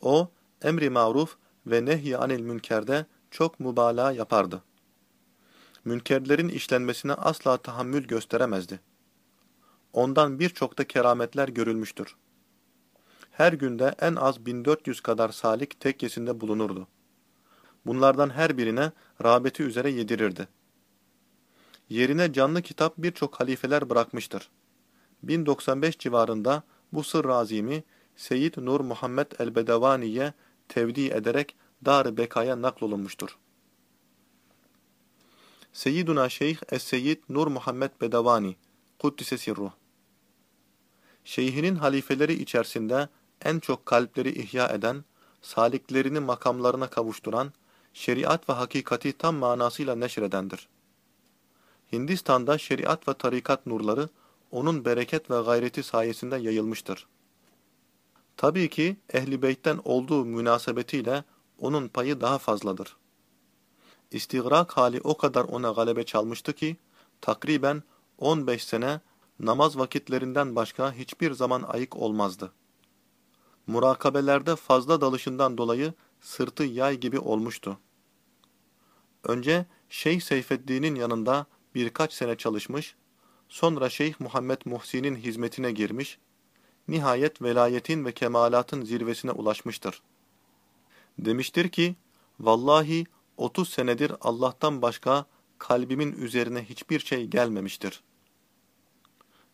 O, emri maruf ve nehy anil münkerde çok mübalağa yapardı. Münkerlerin işlenmesine asla tahammül gösteremezdi. Ondan birçok da kerametler görülmüştür. Her günde en az 1400 kadar salik tekkesinde bulunurdu. Bunlardan her birine rağbeti üzere yedirirdi. Yerine canlı kitap birçok halifeler bırakmıştır. 1095 civarında bu sır razimi Seyyid Nur Muhammed el-Bedevani'ye tevdi ederek Dar-ı Beka'ya naklolunmuştur. Seyyiduna Şeyh Es-Seyyid Nur Muhammed Bedevani Kuddise sirruh. Şeyhinin halifeleri içerisinde en çok kalpleri ihya eden, saliklerini makamlarına kavuşturan, şeriat ve hakikati tam manasıyla neşredendir. Hindistan'da şeriat ve tarikat nurları onun bereket ve gayreti sayesinde yayılmıştır. Tabii ki Ehli Beyt'ten olduğu münasebetiyle onun payı daha fazladır. İstigrak hali o kadar ona galebe çalmıştı ki, takriben 15 sene namaz vakitlerinden başka hiçbir zaman ayık olmazdı. Murakabelerde fazla dalışından dolayı sırtı yay gibi olmuştu. Önce Şeyh Seyfeddin'in yanında birkaç sene çalışmış, sonra Şeyh Muhammed Muhsin'in hizmetine girmiş, nihayet velayetin ve kemalatın zirvesine ulaşmıştır. Demiştir ki, vallahi 30 senedir Allah'tan başka kalbimin üzerine hiçbir şey gelmemiştir.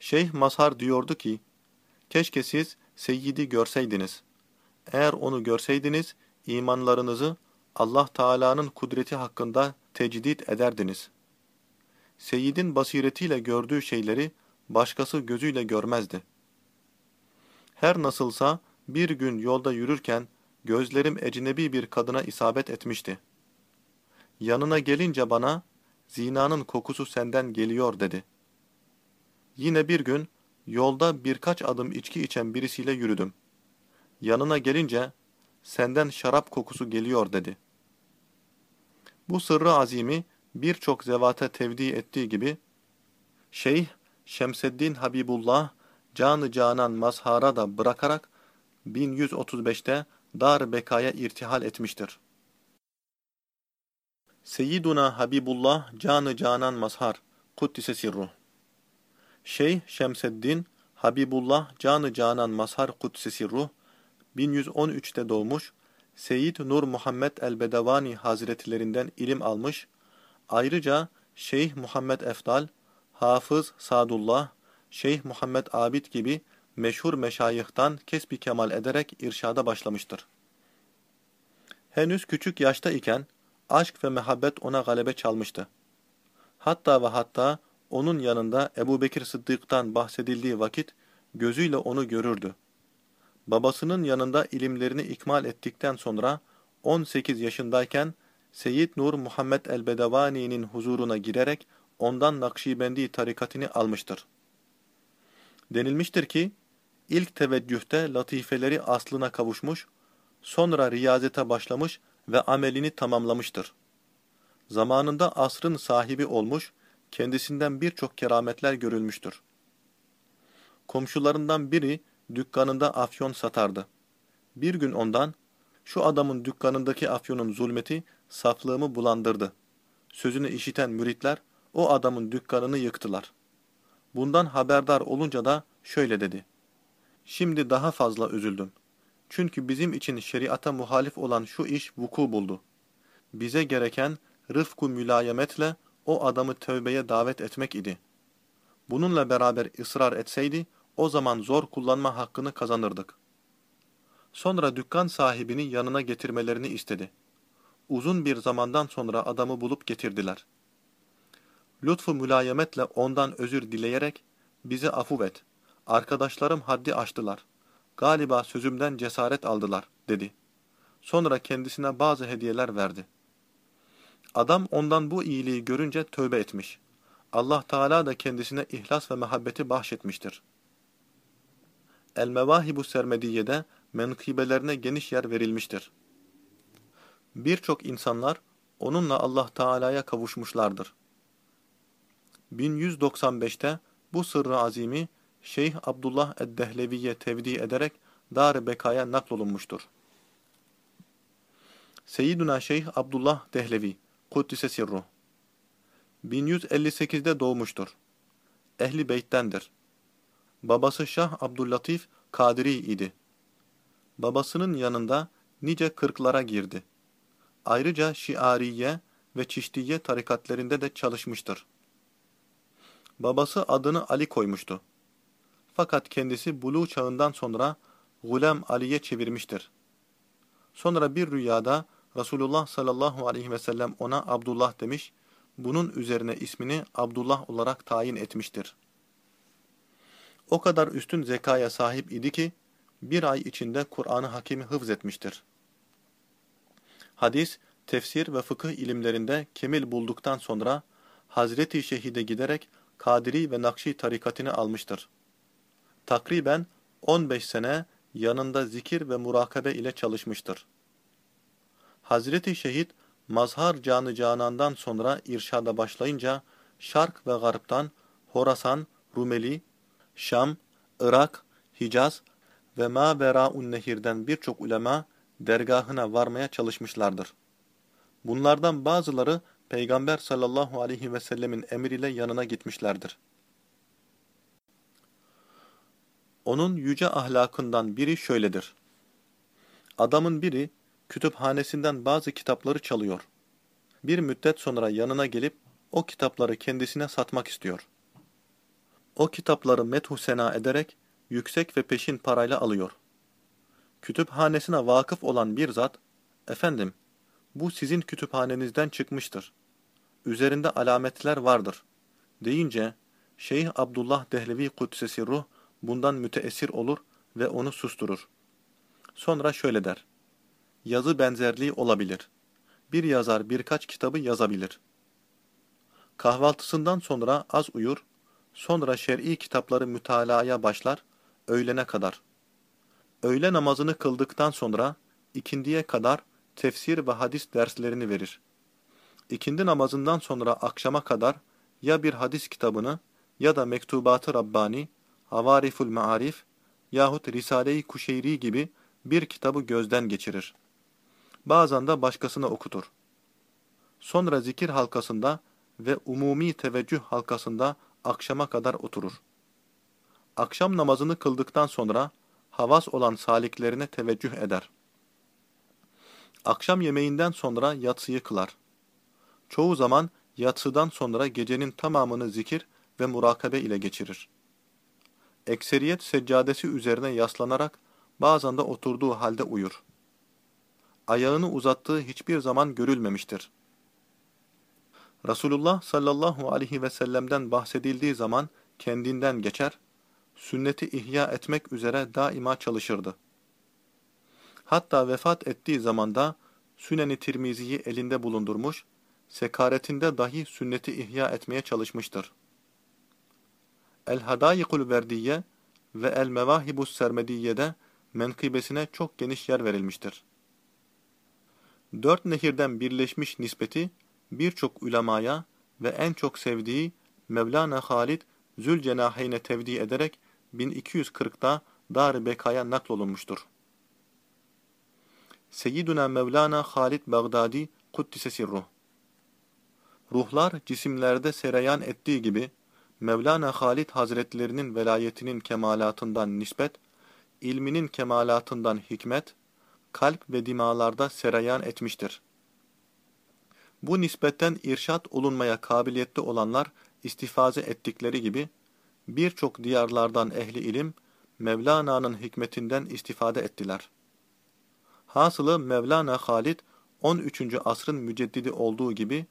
Şeyh Mazhar diyordu ki, keşke siz Seyyid'i görseydiniz. Eğer onu görseydiniz, imanlarınızı Allah Teala'nın kudreti hakkında tecdit ederdiniz. Seyyid'in basiretiyle gördüğü şeyleri başkası gözüyle görmezdi. Her nasılsa bir gün yolda yürürken gözlerim ecnebi bir kadına isabet etmişti. Yanına gelince bana, zinanın kokusu senden geliyor dedi. Yine bir gün yolda birkaç adım içki içen birisiyle yürüdüm. Yanına gelince, senden şarap kokusu geliyor dedi. Bu sırrı azimi birçok zevate tevdi ettiği gibi, Şeyh Şemseddin Habibullah canı canan mazhara da bırakarak 1135'te Dar Beka'ya irtihal etmiştir. Seyyiduna Habibullah canı canan mazhar Kuddise sirruh Şeyh Şemseddin Habibullah canı canan mazhar Kuddise sirruh 1113'te doğmuş, Seyyid Nur Muhammed el-Bedevani hazretlerinden ilim almış, ayrıca Şeyh Muhammed Efdal, Hafız Sadullah, Şeyh Muhammed Abid gibi meşhur meşayihtan kesbi kemal ederek irşada başlamıştır. Henüz küçük yaşta iken aşk ve mehabbet ona galebe çalmıştı. Hatta ve hatta onun yanında Ebu Bekir Sıddık'tan bahsedildiği vakit gözüyle onu görürdü. Babasının yanında ilimlerini ikmal ettikten sonra 18 yaşındayken Seyyid Nur Muhammed el-Bedevani'nin huzuruna girerek ondan Nakşibendi tarikatini almıştır. Denilmiştir ki, ilk teveccühte latifeleri aslına kavuşmuş, sonra riyazete başlamış ve amelini tamamlamıştır. Zamanında asrın sahibi olmuş, kendisinden birçok kerametler görülmüştür. Komşularından biri dükkanında afyon satardı. Bir gün ondan, şu adamın dükkanındaki afyonun zulmeti saflığımı bulandırdı. Sözünü işiten müritler o adamın dükkanını yıktılar. Bundan haberdar olunca da şöyle dedi. Şimdi daha fazla üzüldüm. Çünkü bizim için şeriata muhalif olan şu iş vuku buldu. Bize gereken rıfku mülayemetle o adamı tövbeye davet etmek idi. Bununla beraber ısrar etseydi, o zaman zor kullanma hakkını kazanırdık. Sonra dükkan sahibini yanına getirmelerini istedi. Uzun bir zamandan sonra adamı bulup getirdiler. Lütfu mülayemetle ondan özür dileyerek, bizi afuv et, arkadaşlarım haddi aştılar, galiba sözümden cesaret aldılar, dedi. Sonra kendisine bazı hediyeler verdi. Adam ondan bu iyiliği görünce tövbe etmiş. Allah Teala da kendisine ihlas ve mehabbeti bahşetmiştir. El-Mevahibu Sermediye'de menkıbelerine geniş yer verilmiştir. Birçok insanlar onunla Allah Teala'ya kavuşmuşlardır. 1195'te bu sırrı azimi Şeyh Abdullah Eddehlevi'ye tevdi ederek Dar-ı Beka'ya naklolunmuştur. Seyyiduna Şeyh Abdullah Dehlevi, Kuddise Sirruh 1158'de doğmuştur. Ehli Beyt'tendir. Babası Şah Abdüllatif Kadiri idi. Babasının yanında nice kırklara girdi. Ayrıca Şiariye ve Çiştiye tarikatlerinde de çalışmıştır. Babası adını Ali koymuştu. Fakat kendisi buluğ çağından sonra Gulem Ali'ye çevirmiştir. Sonra bir rüyada Resulullah sallallahu aleyhi ve sellem ona Abdullah demiş, bunun üzerine ismini Abdullah olarak tayin etmiştir. O kadar üstün zekaya sahip idi ki, bir ay içinde Kur'an-ı Hakim'i hıfz etmiştir. Hadis, tefsir ve fıkıh ilimlerinde kemil bulduktan sonra, Hazreti Şehid'e giderek Kadiri ve Nakşi tarikatını almıştır. Takriben 15 sene yanında zikir ve murakabe ile çalışmıştır. Hazreti Şehit, mazhar canı canandan sonra irşada başlayınca, Şark ve Garp'tan Horasan, Rumeli, Şam, Irak, Hicaz ve Ma Vera'un Nehir'den birçok ulema dergahına varmaya çalışmışlardır. Bunlardan bazıları Peygamber sallallahu aleyhi ve sellemin emriyle yanına gitmişlerdir. Onun yüce ahlakından biri şöyledir. Adamın biri kütüphanesinden bazı kitapları çalıyor. Bir müddet sonra yanına gelip o kitapları kendisine satmak istiyor. O kitapları methu sena ederek yüksek ve peşin parayla alıyor. Kütüphanesine vakıf olan bir zat, efendim, bu sizin kütüphanenizden çıkmıştır. Üzerinde alametler vardır. Deyince, Şeyh Abdullah Dehlevi Kudsesi Ruh bundan müteessir olur ve onu susturur. Sonra şöyle der. Yazı benzerliği olabilir. Bir yazar birkaç kitabı yazabilir. Kahvaltısından sonra az uyur, sonra şer'i kitapları mütalaya başlar, öğlene kadar. Öğle namazını kıldıktan sonra ikindiye kadar tefsir ve hadis derslerini verir. İkindi namazından sonra akşama kadar ya bir hadis kitabını ya da Mektubat-ı Rabbani, Havariful Maarif yahut Risale-i Kuşeyri gibi bir kitabı gözden geçirir. Bazen de başkasına okutur. Sonra zikir halkasında ve umumi teveccüh halkasında akşama kadar oturur. Akşam namazını kıldıktan sonra havas olan saliklerine teveccüh eder. Akşam yemeğinden sonra yatsıyı kılar. Çoğu zaman yatsıdan sonra gecenin tamamını zikir ve murakabe ile geçirir. Ekseriyet seccadesi üzerine yaslanarak bazen de oturduğu halde uyur. Ayağını uzattığı hiçbir zaman görülmemiştir. Resulullah sallallahu aleyhi ve sellem'den bahsedildiği zaman kendinden geçer, sünneti ihya etmek üzere daima çalışırdı. Hatta vefat ettiği zamanda Sünen-i Tirmizi'yi elinde bulundurmuş, sekaretinde dahi sünneti ihya etmeye çalışmıştır. El-Hadayikul Verdiye ve El-Mevahibus Sermediye'de menkıbesine çok geniş yer verilmiştir. Dört nehirden birleşmiş nispeti birçok ulemaya ve en çok sevdiği Mevlana Halid Zülcenaheyne tevdi ederek 1240'da Dar-ı Beka'ya naklolunmuştur. Seyyiduna Mevlana Halid Bagdadi Kuddise Ruhlar cisimlerde sereyan ettiği gibi Mevlana Halid Hazretlerinin velayetinin kemalatından nispet, ilminin kemalatından hikmet, kalp ve dimalarda sereyan etmiştir. Bu nispetten irşat olunmaya kabiliyetli olanlar istifaze ettikleri gibi, birçok diyarlardan ehli ilim, Mevlana'nın hikmetinden istifade ettiler. Hasılı Mevlana Halid, 13. asrın müceddidi olduğu gibi,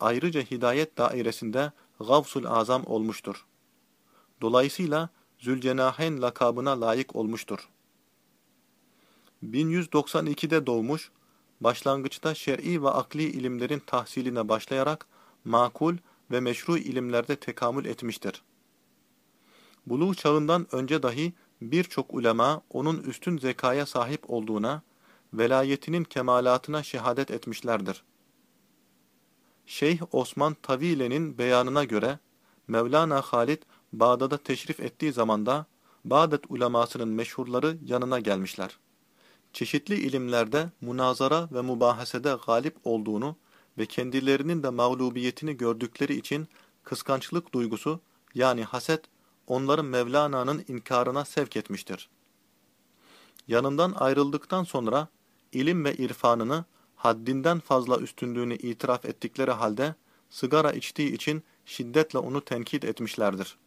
ayrıca hidayet dairesinde Gavsul Azam olmuştur. Dolayısıyla Zülcenahen lakabına layık olmuştur. 1192'de doğmuş, başlangıçta şer'i ve akli ilimlerin tahsiline başlayarak makul ve meşru ilimlerde tekamül etmiştir. Buluğ çağından önce dahi birçok ulema onun üstün zekaya sahip olduğuna, velayetinin kemalatına şehadet etmişlerdir. Şeyh Osman Tavile'nin beyanına göre Mevlana Halid Bağdat'a teşrif ettiği zamanda Bağdat ulemasının meşhurları yanına gelmişler. Çeşitli ilimlerde münazara ve mubahasede galip olduğunu ve kendilerinin de mağlubiyetini gördükleri için kıskançlık duygusu yani haset onları Mevlana'nın inkarına sevk etmiştir. Yanından ayrıldıktan sonra ilim ve irfanını haddinden fazla üstünlüğünü itiraf ettikleri halde sigara içtiği için şiddetle onu tenkit etmişlerdir.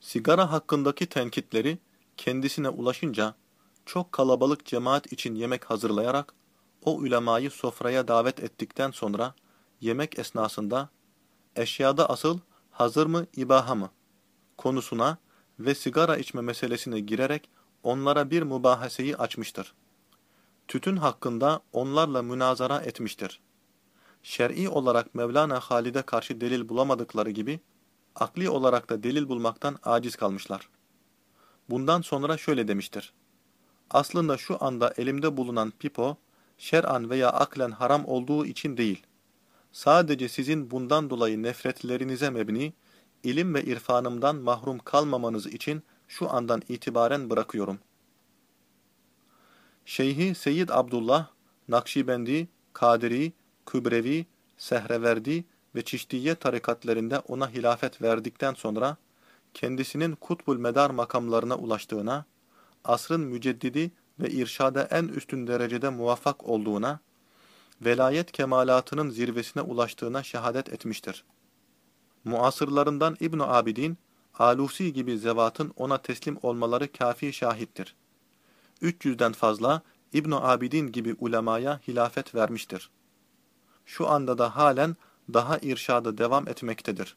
Sigara hakkındaki tenkitleri kendisine ulaşınca çok kalabalık cemaat için yemek hazırlayarak o ulemayı sofraya davet ettikten sonra yemek esnasında eşyada asıl hazır mı ibaha mı konusuna ve sigara içme meselesine girerek onlara bir mübahaseyi açmıştır. Tütün hakkında onlarla münazara etmiştir. Şer'i olarak Mevlana Halid'e karşı delil bulamadıkları gibi, akli olarak da delil bulmaktan aciz kalmışlar. Bundan sonra şöyle demiştir. Aslında şu anda elimde bulunan pipo, şer'an veya aklen haram olduğu için değil. Sadece sizin bundan dolayı nefretlerinize mebni, ilim ve irfanımdan mahrum kalmamanız için şu andan itibaren bırakıyorum. Şeyhi Seyyid Abdullah, Nakşibendi, Kadiri, Kübrevi, Sehreverdi ve Çiştiye tarikatlerinde ona hilafet verdikten sonra, kendisinin kutbul medar makamlarına ulaştığına, asrın müceddidi ve irşada en üstün derecede muvaffak olduğuna, velayet kemalatının zirvesine ulaştığına şehadet etmiştir. Muasırlarından İbn Abidin, Alusi gibi zevatın ona teslim olmaları kafi şahittir. 300'den fazla İbn Abidin gibi ulemaya hilafet vermiştir. Şu anda da halen daha irşadı devam etmektedir.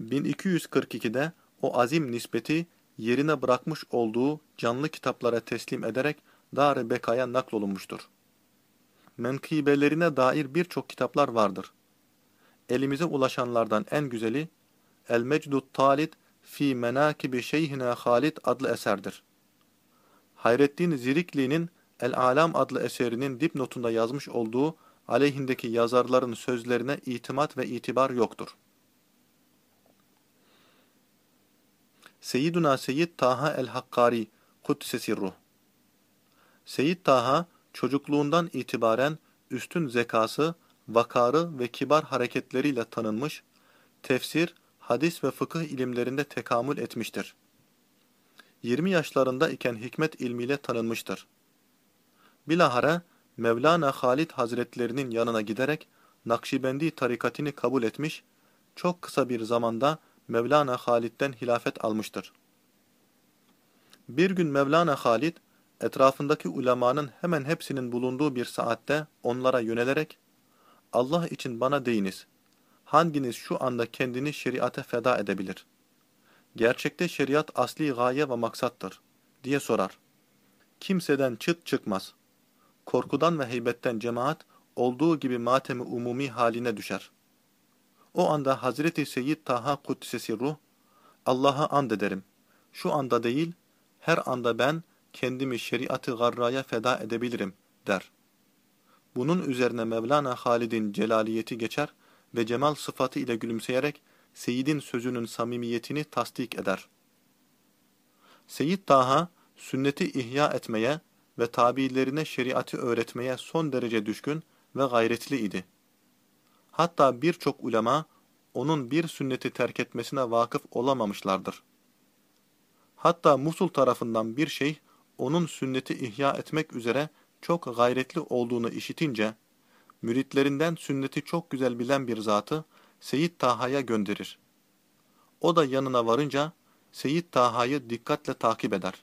1242'de o azim nispeti yerine bırakmış olduğu canlı kitaplara teslim ederek Dar-ı Beka'ya naklolunmuştur. Menkıbelerine dair birçok kitaplar vardır. Elimize ulaşanlardan en güzeli El Mecdut Talit fi Menakibi Şeyhina Halid adlı eserdir. Hayreddin Zirikli'nin El Alam adlı eserinin dipnotunda yazmış olduğu aleyhindeki yazarların sözlerine itimat ve itibar yoktur. Seyyiduna Seyyid Taha el-Hakkari Kuddise Sirruh Seyyid Taha çocukluğundan itibaren üstün zekası, vakarı ve kibar hareketleriyle tanınmış, tefsir, hadis ve fıkıh ilimlerinde tekamül etmiştir. 20 yaşlarında iken hikmet ilmiyle tanınmıştır. Bilahare Mevlana Halid Hazretlerinin yanına giderek Nakşibendi tarikatini kabul etmiş, çok kısa bir zamanda Mevlana Halid'den hilafet almıştır. Bir gün Mevlana Halid, etrafındaki ulemanın hemen hepsinin bulunduğu bir saatte onlara yönelerek, Allah için bana deyiniz, hanginiz şu anda kendini şeriate feda edebilir? Gerçekte şeriat asli gaye ve maksattır, diye sorar. Kimseden çıt çıkmaz. Korkudan ve heybetten cemaat, olduğu gibi matemi umumi haline düşer. O anda Hazreti Seyyid Taha Kuddisesi Ruh, Allah'a and ederim. Şu anda değil, her anda ben kendimi şeriatı garraya feda edebilirim, der. Bunun üzerine Mevlana Halid'in celaliyeti geçer ve cemal sıfatı ile gülümseyerek Seyyid'in sözünün samimiyetini tasdik eder. Seyyid Taha, sünneti ihya etmeye ve tabiilerine şeriatı öğretmeye son derece düşkün ve gayretli idi. Hatta birçok ulema onun bir sünneti terk etmesine vakıf olamamışlardır. Hatta Musul tarafından bir şeyh onun sünneti ihya etmek üzere çok gayretli olduğunu işitince, müritlerinden sünneti çok güzel bilen bir zatı Seyyid Taha'ya gönderir. O da yanına varınca Seyyid Taha'yı dikkatle takip eder.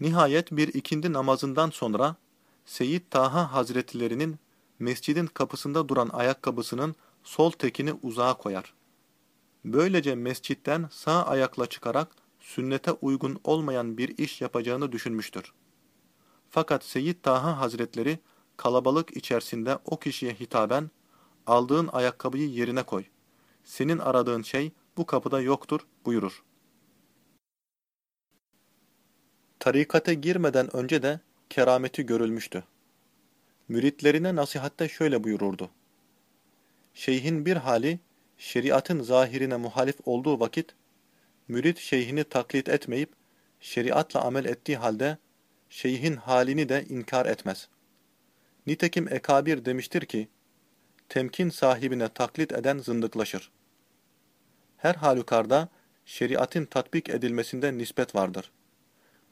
Nihayet bir ikindi namazından sonra Seyyid Taha Hazretlerinin mescidin kapısında duran ayakkabısının sol tekini uzağa koyar. Böylece mescitten sağ ayakla çıkarak sünnete uygun olmayan bir iş yapacağını düşünmüştür. Fakat Seyyid Taha Hazretleri kalabalık içerisinde o kişiye hitaben, aldığın ayakkabıyı yerine koy. Senin aradığın şey bu kapıda yoktur buyurur. Tarikate girmeden önce de kerameti görülmüştü. Müritlerine nasihatte şöyle buyururdu. Şeyhin bir hali, şeriatın zahirine muhalif olduğu vakit, mürit şeyhini taklit etmeyip, şeriatla amel ettiği halde, şeyhin halini de inkar etmez. Nitekim Ekabir demiştir ki, temkin sahibine taklit eden zındıklaşır. Her halükarda, şeriatın tatbik edilmesinde nispet vardır.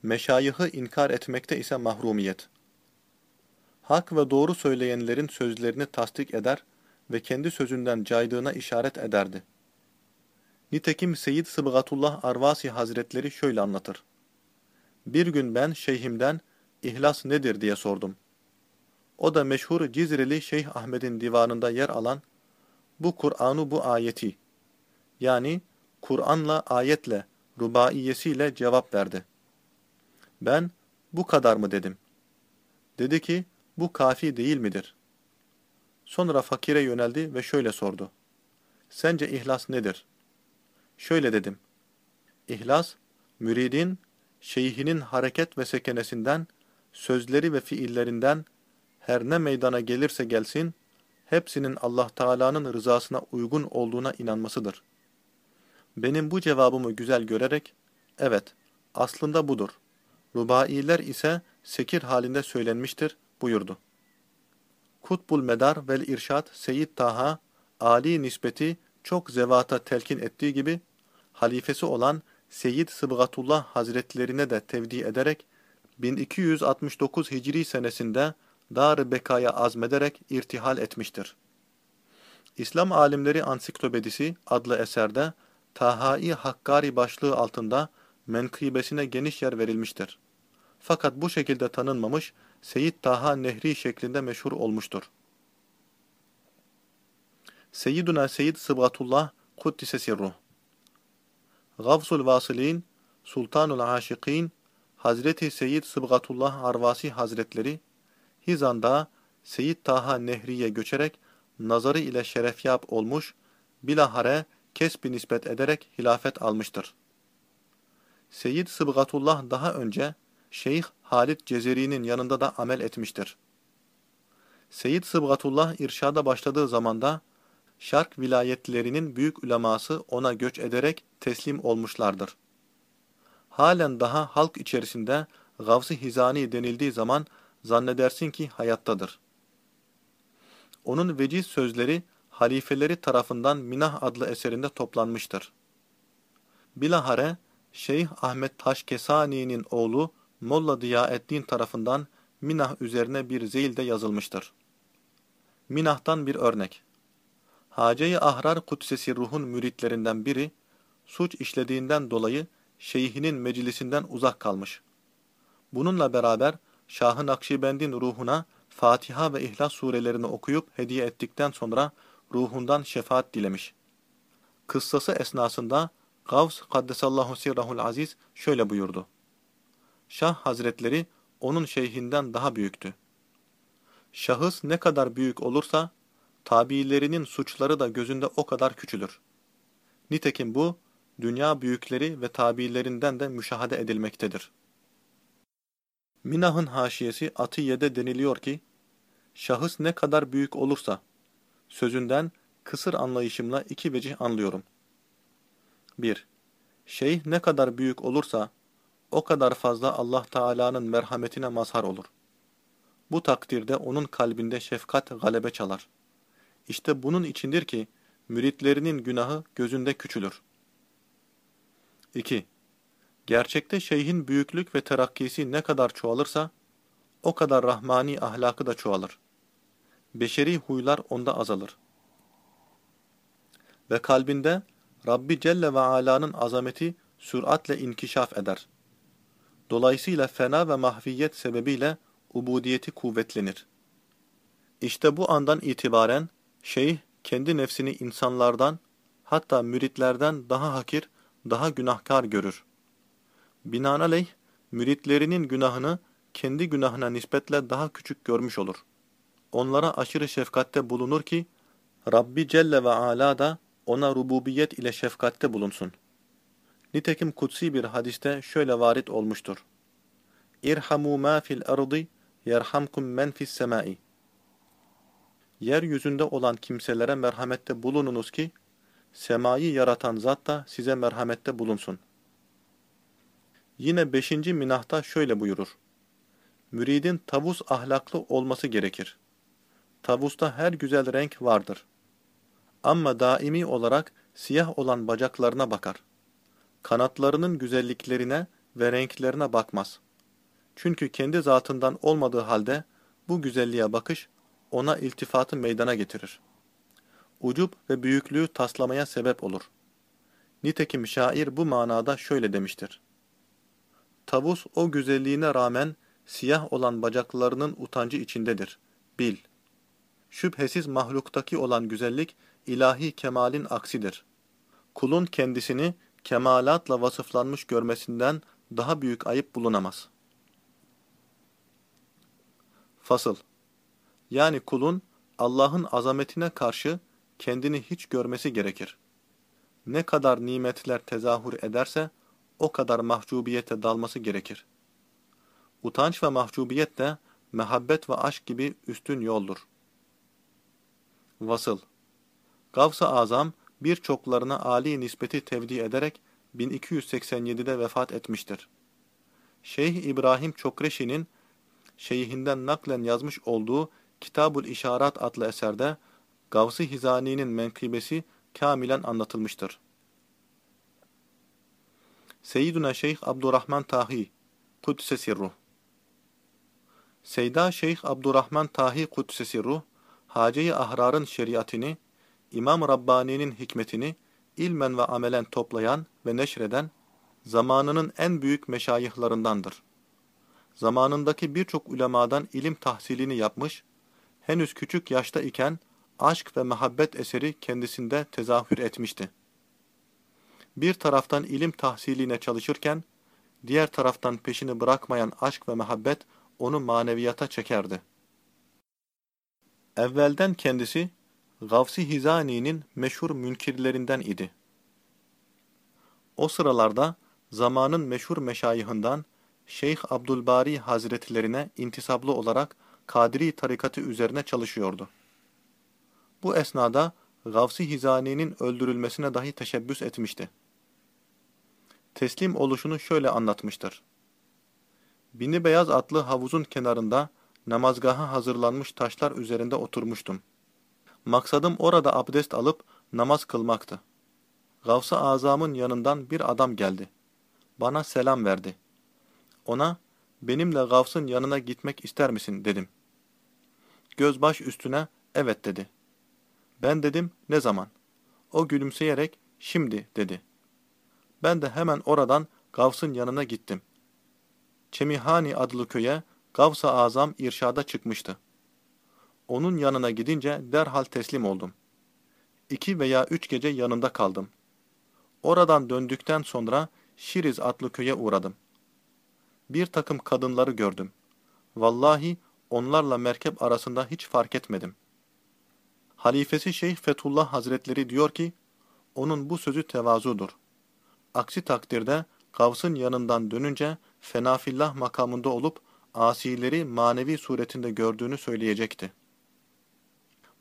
Meşayihı inkar etmekte ise mahrumiyet. Hak ve doğru söyleyenlerin sözlerini tasdik eder ve kendi sözünden caydığına işaret ederdi. Nitekim Seyyid Sıbgatullah Arvasi Hazretleri şöyle anlatır. Bir gün ben şeyhimden ihlas nedir diye sordum. O da meşhur Cizreli Şeyh Ahmet'in divanında yer alan bu Kur'an'u bu ayeti yani Kur'an'la, ayetle, rubaiyesiyle cevap verdi. Ben, bu kadar mı dedim. Dedi ki, bu kafi değil midir? Sonra fakire yöneldi ve şöyle sordu. Sence ihlas nedir? Şöyle dedim. İhlas, müridin, şeyhinin hareket ve sekenesinden, sözleri ve fiillerinden, her ne meydana gelirse gelsin, hepsinin Allah Teala'nın rızasına uygun olduğuna inanmasıdır. Benim bu cevabımı güzel görerek, evet, aslında budur. Rubailer ise sekir halinde söylenmiştir, buyurdu. Kutbul Medar vel İrşad Seyyid Taha, Ali nispeti çok zevata telkin ettiği gibi, halifesi olan Seyyid Sıbgatullah Hazretlerine de tevdi ederek, 1269 Hicri senesinde Dar-ı Beka'ya azmederek irtihal etmiştir. İslam Alimleri Ansiklopedisi adlı eserde Tahai Hakkari başlığı altında menkıbesine geniş yer verilmiştir. Fakat bu şekilde tanınmamış, Seyyid Taha Nehri şeklinde meşhur olmuştur. Seyyiduna Seyyid Sıbgatullah Kuddise Sirruh Gavsul Vasilin, Sultanul Aşikin, Hazreti Seyyid Sıbgatullah Arvasi Hazretleri, Hizan'da Seyyid Taha Nehri'ye göçerek nazarı ile şerefyap olmuş, bilahare kesbi nispet ederek hilafet almıştır. Seyyid Sıbgatullah daha önce Şeyh Halid Cezeri'nin yanında da amel etmiştir. Seyyid Sıbgatullah irşada başladığı zamanda Şark vilayetlerinin büyük uleması ona göç ederek teslim olmuşlardır. Halen daha halk içerisinde Gavs-ı Hizani denildiği zaman zannedersin ki hayattadır. Onun veciz sözleri halifeleri tarafından Minah adlı eserinde toplanmıştır. Bilahare, Şeyh Ahmet Taşkesani'nin oğlu Molla Diyaeddin tarafından Minah üzerine bir zeyil de yazılmıştır. Minah'tan bir örnek. Hace-i Ahrar Kudsesi Ruh'un müritlerinden biri, suç işlediğinden dolayı şeyhinin meclisinden uzak kalmış. Bununla beraber Şah-ı Nakşibend'in ruhuna Fatiha ve İhlas surelerini okuyup hediye ettikten sonra ruhundan şefaat dilemiş. Kıssası esnasında Gavs Kaddesallahu Sirrahul Aziz şöyle buyurdu. Şah Hazretleri onun şeyhinden daha büyüktü. Şahıs ne kadar büyük olursa, tabiilerinin suçları da gözünde o kadar küçülür. Nitekim bu, dünya büyükleri ve tabiilerinden de müşahede edilmektedir. Minah'ın haşiyesi Atiye'de deniliyor ki, şahıs ne kadar büyük olursa, sözünden kısır anlayışımla iki vecih anlıyorum. 1. Şeyh ne kadar büyük olursa, o kadar fazla Allah Teala'nın merhametine mazhar olur. Bu takdirde onun kalbinde şefkat galebe çalar. İşte bunun içindir ki, müritlerinin günahı gözünde küçülür. 2. Gerçekte şeyhin büyüklük ve terakkisi ne kadar çoğalırsa, o kadar rahmani ahlakı da çoğalır. Beşeri huylar onda azalır. Ve kalbinde Rabbi Celle ve Ala'nın azameti süratle inkişaf eder. Dolayısıyla fena ve mahviyet sebebiyle ubudiyeti kuvvetlenir. İşte bu andan itibaren şeyh kendi nefsini insanlardan, hatta müritlerden daha hakir, daha günahkar görür. Binaenaleyh, müritlerinin günahını kendi günahına nispetle daha küçük görmüş olur. Onlara aşırı şefkatte bulunur ki, Rabbi Celle ve Ala da ona rububiyet ile şefkatte bulunsun. Nitekim kutsi bir hadiste şöyle varit olmuştur. İrhamu ma fil ardı yerhamkum men fis semai. Yeryüzünde olan kimselere merhamette bulununuz ki, semayı yaratan zat da size merhamette bulunsun. Yine beşinci minahta şöyle buyurur. Müridin tavus ahlaklı olması gerekir. Tavusta her güzel renk vardır. Ama daimi olarak siyah olan bacaklarına bakar. Kanatlarının güzelliklerine ve renklerine bakmaz. Çünkü kendi zatından olmadığı halde bu güzelliğe bakış ona iltifatı meydana getirir. Ucup ve büyüklüğü taslamaya sebep olur. Nitekim şair bu manada şöyle demiştir. Tavus o güzelliğine rağmen siyah olan bacaklarının utancı içindedir. Bil. Şüphesiz mahluktaki olan güzellik ilahi kemalin aksidir. kulun kendisini kemalatla vasıflanmış görmesinden daha büyük ayıp bulunamaz. Fasıl Yani kulun Allah'ın azametine karşı kendini hiç görmesi gerekir. Ne kadar nimetler tezahür ederse o kadar mahcubiyete dalması gerekir. Utanç ve mahcubiyet de mehabbet ve aşk gibi üstün yoldur. Vasıl Gavs-ı Azam birçoklarına âli nispeti tevdi ederek 1287'de vefat etmiştir. Şeyh İbrahim Çokreşi'nin şeyhinden naklen yazmış olduğu Kitabul İşarat adlı eserde Gavs-ı Hizani'nin menkıbesi kamilen anlatılmıştır. Seyyiduna Şeyh Abdurrahman Tahi Kudüs'e Sirruh Seyda Şeyh Abdurrahman Tahi Kudüs'e Sirruh, Hace-i Ahrar'ın şeriatini, İmam Rabbani'nin hikmetini ilmen ve amelen toplayan ve neşreden, zamanının en büyük meşayihlarındandır. Zamanındaki birçok ulemadan ilim tahsilini yapmış, henüz küçük yaşta iken aşk ve muhabbet eseri kendisinde tezahür etmişti. Bir taraftan ilim tahsiline çalışırken, diğer taraftan peşini bırakmayan aşk ve muhabbet onu maneviyata çekerdi. Evvelden kendisi, Gavsi Hizani'nin meşhur münkirlerinden idi. O sıralarda zamanın meşhur meşayihinden Şeyh Abdülbari Hazretlerine intisablı olarak Kadiri tarikatı üzerine çalışıyordu. Bu esnada Gavsi Hizani'nin öldürülmesine dahi teşebbüs etmişti. Teslim oluşunu şöyle anlatmıştır. Bini beyaz atlı havuzun kenarında namazgaha hazırlanmış taşlar üzerinde oturmuştum. Maksadım orada abdest alıp namaz kılmaktı. Gavs-ı Azam'ın yanından bir adam geldi. Bana selam verdi. Ona, benimle Gavs'ın yanına gitmek ister misin dedim. Gözbaş üstüne, evet dedi. Ben dedim, ne zaman? O gülümseyerek, şimdi dedi. Ben de hemen oradan Gavs'ın yanına gittim. Çemihani adlı köye Gavs-ı Azam irşada çıkmıştı. Onun yanına gidince derhal teslim oldum. İki veya üç gece yanında kaldım. Oradan döndükten sonra Şiriz adlı köye uğradım. Bir takım kadınları gördüm. Vallahi onlarla merkep arasında hiç fark etmedim. Halifesi Şeyh Fethullah Hazretleri diyor ki, onun bu sözü tevazudur. Aksi takdirde Gavs'ın yanından dönünce fenafillah makamında olup asileri manevi suretinde gördüğünü söyleyecekti.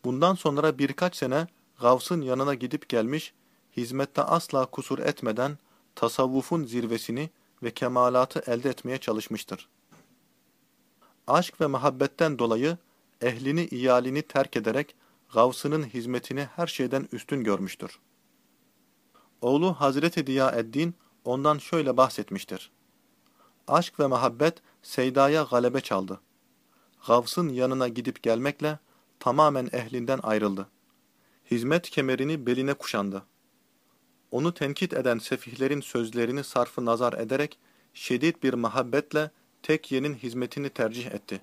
Bundan sonra birkaç sene Gavs'ın yanına gidip gelmiş, hizmette asla kusur etmeden tasavvufun zirvesini ve kemalatı elde etmeye çalışmıştır. Aşk ve muhabbetten dolayı ehlini iyalini terk ederek Gavs'ının hizmetini her şeyden üstün görmüştür. Oğlu Hazreti Diyaeddin ondan şöyle bahsetmiştir. Aşk ve muhabbet Seyda'ya galebe çaldı. Gavs'ın yanına gidip gelmekle tamamen ehlinden ayrıldı. Hizmet kemerini beline kuşandı. Onu tenkit eden sefihlerin sözlerini sarfı nazar ederek şiddet bir muhabbetle tekyenin hizmetini tercih etti.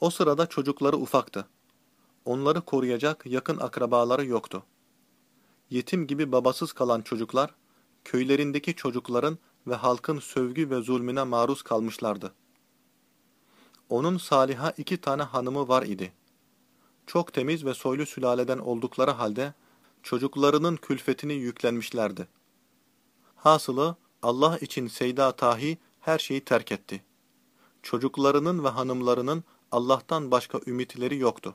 O sırada çocukları ufaktı. Onları koruyacak yakın akrabaları yoktu. Yetim gibi babasız kalan çocuklar, köylerindeki çocukların ve halkın sövgü ve zulmüne maruz kalmışlardı. Onun saliha iki tane hanımı var idi. Çok temiz ve soylu sülaleden oldukları halde çocuklarının külfetini yüklenmişlerdi. Hasılı Allah için Seyda Tahi her şeyi terk etti. Çocuklarının ve hanımlarının Allah'tan başka ümitleri yoktu.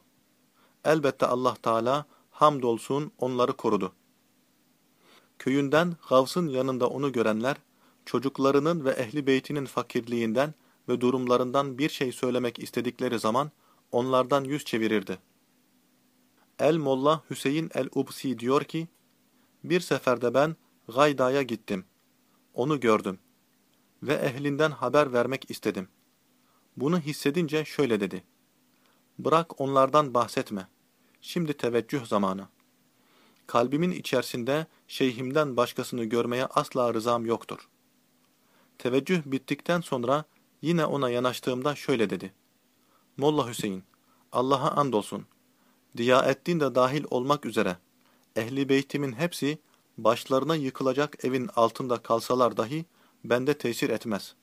Elbette Allah Teala hamdolsun onları korudu. Köyünden Gavs'ın yanında onu görenler, çocuklarının ve ehli beytinin fakirliğinden ve durumlarından bir şey söylemek istedikleri zaman onlardan yüz çevirirdi. El-Molla Hüseyin el-Ubsi diyor ki, Bir seferde ben Gayda'ya gittim. Onu gördüm. Ve ehlinden haber vermek istedim. Bunu hissedince şöyle dedi. Bırak onlardan bahsetme. Şimdi teveccüh zamanı. Kalbimin içerisinde şeyhimden başkasını görmeye asla rızam yoktur. Teveccüh bittikten sonra yine ona yanaştığımda şöyle dedi. Molla Hüseyin, Allah'a andolsun. Diyaettin de dahil olmak üzere ehli beytimin hepsi başlarına yıkılacak evin altında kalsalar dahi bende tesir etmez.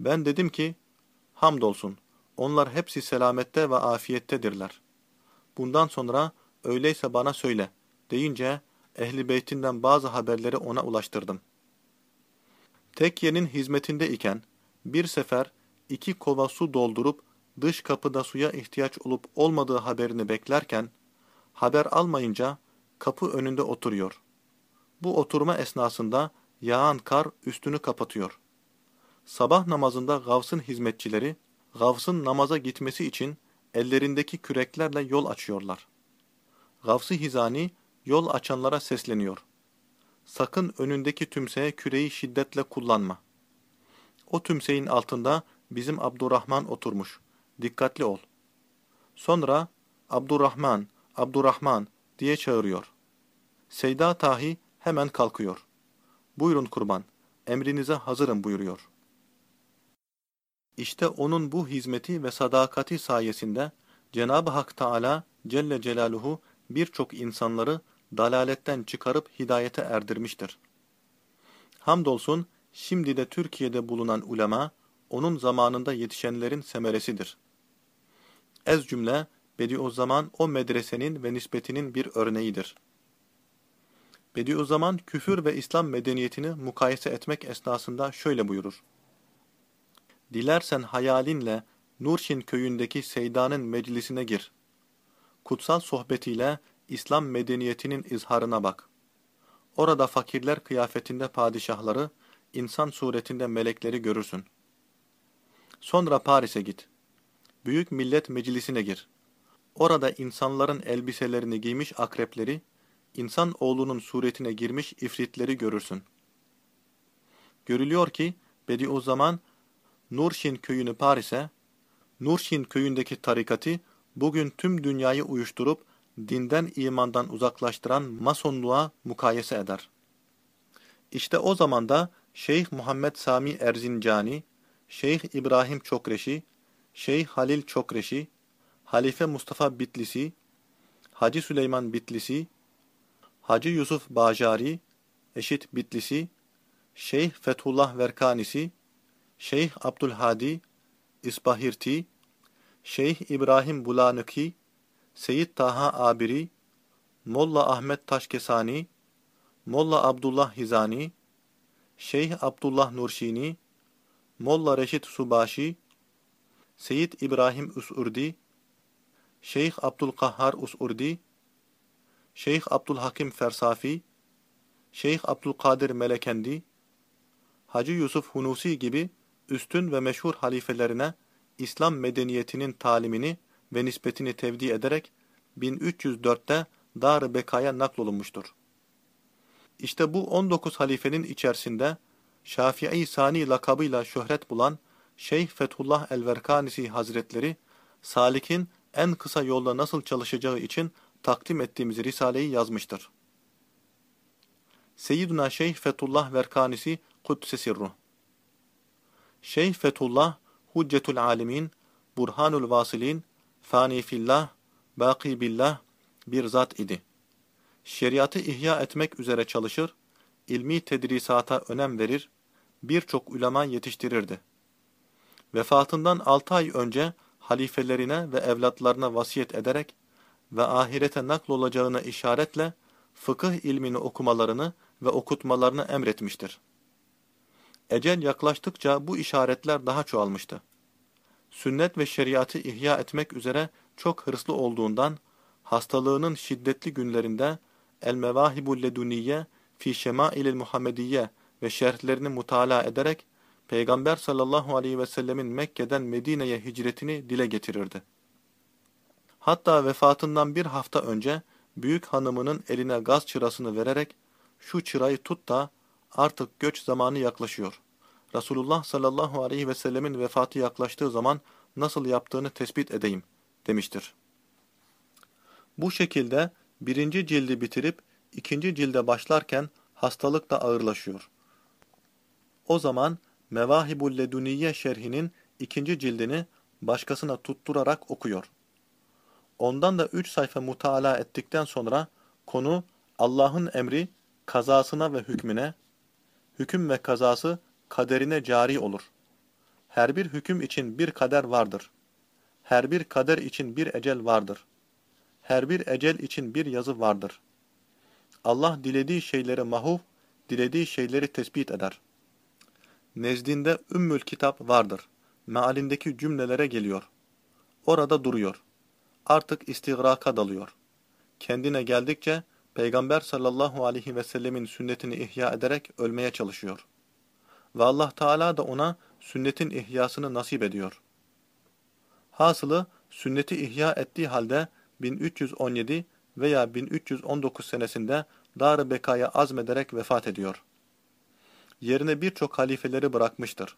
Ben dedim ki, hamdolsun, onlar hepsi selamette ve afiyettedirler. Bundan sonra öyleyse bana söyle deyince ehli beytinden bazı haberleri ona ulaştırdım. Tekye'nin hizmetinde iken bir sefer iki kova su doldurup dış kapıda suya ihtiyaç olup olmadığı haberini beklerken haber almayınca kapı önünde oturuyor. Bu oturma esnasında yağan kar üstünü kapatıyor. Sabah namazında Gavs'ın hizmetçileri, Gavs'ın namaza gitmesi için ellerindeki küreklerle yol açıyorlar. Gavs-ı Hizani yol açanlara sesleniyor. Sakın önündeki tümseye küreyi şiddetle kullanma. O tümseyin altında bizim Abdurrahman oturmuş. Dikkatli ol. Sonra Abdurrahman, Abdurrahman diye çağırıyor. Seyda Tahi hemen kalkıyor. Buyurun kurban, emrinize hazırım buyuruyor. İşte onun bu hizmeti ve sadakati sayesinde Cenab-ı Hak Teala Celle Celaluhu birçok insanları dalaletten çıkarıp hidayete erdirmiştir. Hamdolsun şimdi de Türkiye'de bulunan ulema onun zamanında yetişenlerin semeresidir. Ez cümle Bediüzzaman o medresenin ve nispetinin bir örneğidir. Bediüzzaman küfür ve İslam medeniyetini mukayese etmek esnasında şöyle buyurur. Dilersen hayalinle Nurşin köyündeki Seyda'nın meclisine gir. Kutsal sohbetiyle İslam medeniyetinin izharına bak. Orada fakirler kıyafetinde padişahları, insan suretinde melekleri görürsün. Sonra Paris'e git. Büyük Millet Meclisi'ne gir. Orada insanların elbiselerini giymiş akrepleri, insan oğlunun suretine girmiş ifritleri görürsün. Görülüyor ki Bediüzzaman Nurşin köyünü Paris'e, Nurşin köyündeki tarikati bugün tüm dünyayı uyuşturup dinden imandan uzaklaştıran masonluğa mukayese eder. İşte o zamanda Şeyh Muhammed Sami Erzincani, Şeyh İbrahim Çokreşi, Şeyh Halil Çokreşi, Halife Mustafa Bitlisi, Hacı Süleyman Bitlisi, Hacı Yusuf Bajari, eşit Bitlisi, Şeyh Fethullah Verkanisi, Şeyh Abdülhadi, İsbahirti, Şeyh İbrahim Bulanıki, Seyyid Taha Abiri, Molla Ahmet Taşkesani, Molla Abdullah Hizani, Şeyh Abdullah Nurşini, Molla Reşit Subaşi, Seyyid İbrahim Usurdi, Şeyh Abdülkahhar Usurdi, Şeyh Abdülhakim Fersafi, Şeyh Abdülkadir Melekendi, Hacı Yusuf Hunusi gibi üstün ve meşhur halifelerine İslam medeniyetinin talimini ve nispetini tevdi ederek 1304'te Dar-ı Beka'ya naklolunmuştur. İşte bu 19 halifenin içerisinde Şafii Sani lakabıyla şöhret bulan Şeyh Fethullah el-Verkanisi Hazretleri, Salik'in en kısa yolla nasıl çalışacağı için takdim ettiğimiz Risale'yi yazmıştır. Seyyiduna Şeyh Fethullah Verkanisi Kuddise Sirruh Şeyh Fethullah, Huccetül Alemin, Burhanul Vasilin, Fani Fillah, Baki Billah bir zat idi. Şeriatı ihya etmek üzere çalışır, ilmi tedrisata önem verir, birçok ulema yetiştirirdi. Vefatından altı ay önce halifelerine ve evlatlarına vasiyet ederek ve ahirete naklolacağına işaretle fıkıh ilmini okumalarını ve okutmalarını emretmiştir. Ecel yaklaştıkça bu işaretler daha çoğalmıştı. Sünnet ve şeriatı ihya etmek üzere çok hırslı olduğundan, hastalığının şiddetli günlerinde El-Mevahibul Leduniye fi Şemailil Muhammediye ve şerhlerini mutala ederek Peygamber sallallahu aleyhi ve sellemin Mekke'den Medine'ye hicretini dile getirirdi. Hatta vefatından bir hafta önce büyük hanımının eline gaz çırasını vererek şu çırayı tut da artık göç zamanı yaklaşıyor. Resulullah sallallahu aleyhi ve sellemin vefatı yaklaştığı zaman nasıl yaptığını tespit edeyim demiştir. Bu şekilde birinci cildi bitirip ikinci cilde başlarken hastalık da ağırlaşıyor. O zaman Mevahibul Leduniye şerhinin ikinci cildini başkasına tutturarak okuyor. Ondan da üç sayfa mutala ettikten sonra konu Allah'ın emri kazasına ve hükmüne, hüküm ve kazası kaderine cari olur. Her bir hüküm için bir kader vardır. Her bir kader için bir ecel vardır. Her bir ecel için bir yazı vardır. Allah dilediği şeyleri mahuf, dilediği şeyleri tespit eder. Nezdinde Ümmül Kitap vardır. Mealindeki cümlelere geliyor. Orada duruyor. Artık istigraka dalıyor. Kendine geldikçe Peygamber sallallahu aleyhi ve sellemin sünnetini ihya ederek ölmeye çalışıyor. Ve Allah Teala da ona sünnetin ihyasını nasip ediyor. Hasılı sünneti ihya ettiği halde 1317 veya 1319 senesinde Dar-ı Beka'ya azmederek vefat ediyor. Yerine birçok halifeleri bırakmıştır.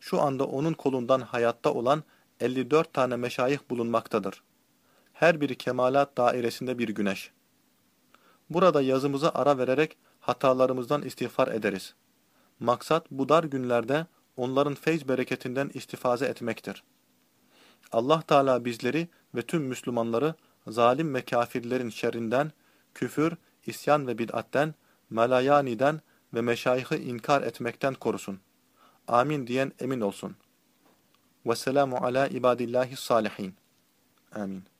Şu anda onun kolundan hayatta olan 54 tane meşayih bulunmaktadır. Her biri kemalat dairesinde bir güneş. Burada yazımıza ara vererek hatalarımızdan istiğfar ederiz. Maksat bu dar günlerde onların feyz bereketinden istifaze etmektir. Allah Teala bizleri ve tüm Müslümanları zalim ve kafirlerin şerrinden, küfür, isyan ve bid'atten, melayaniden ve meşayihi inkar etmekten korusun. Amin diyen emin olsun. Vesselamu ala ibadillahi salihin. Amin.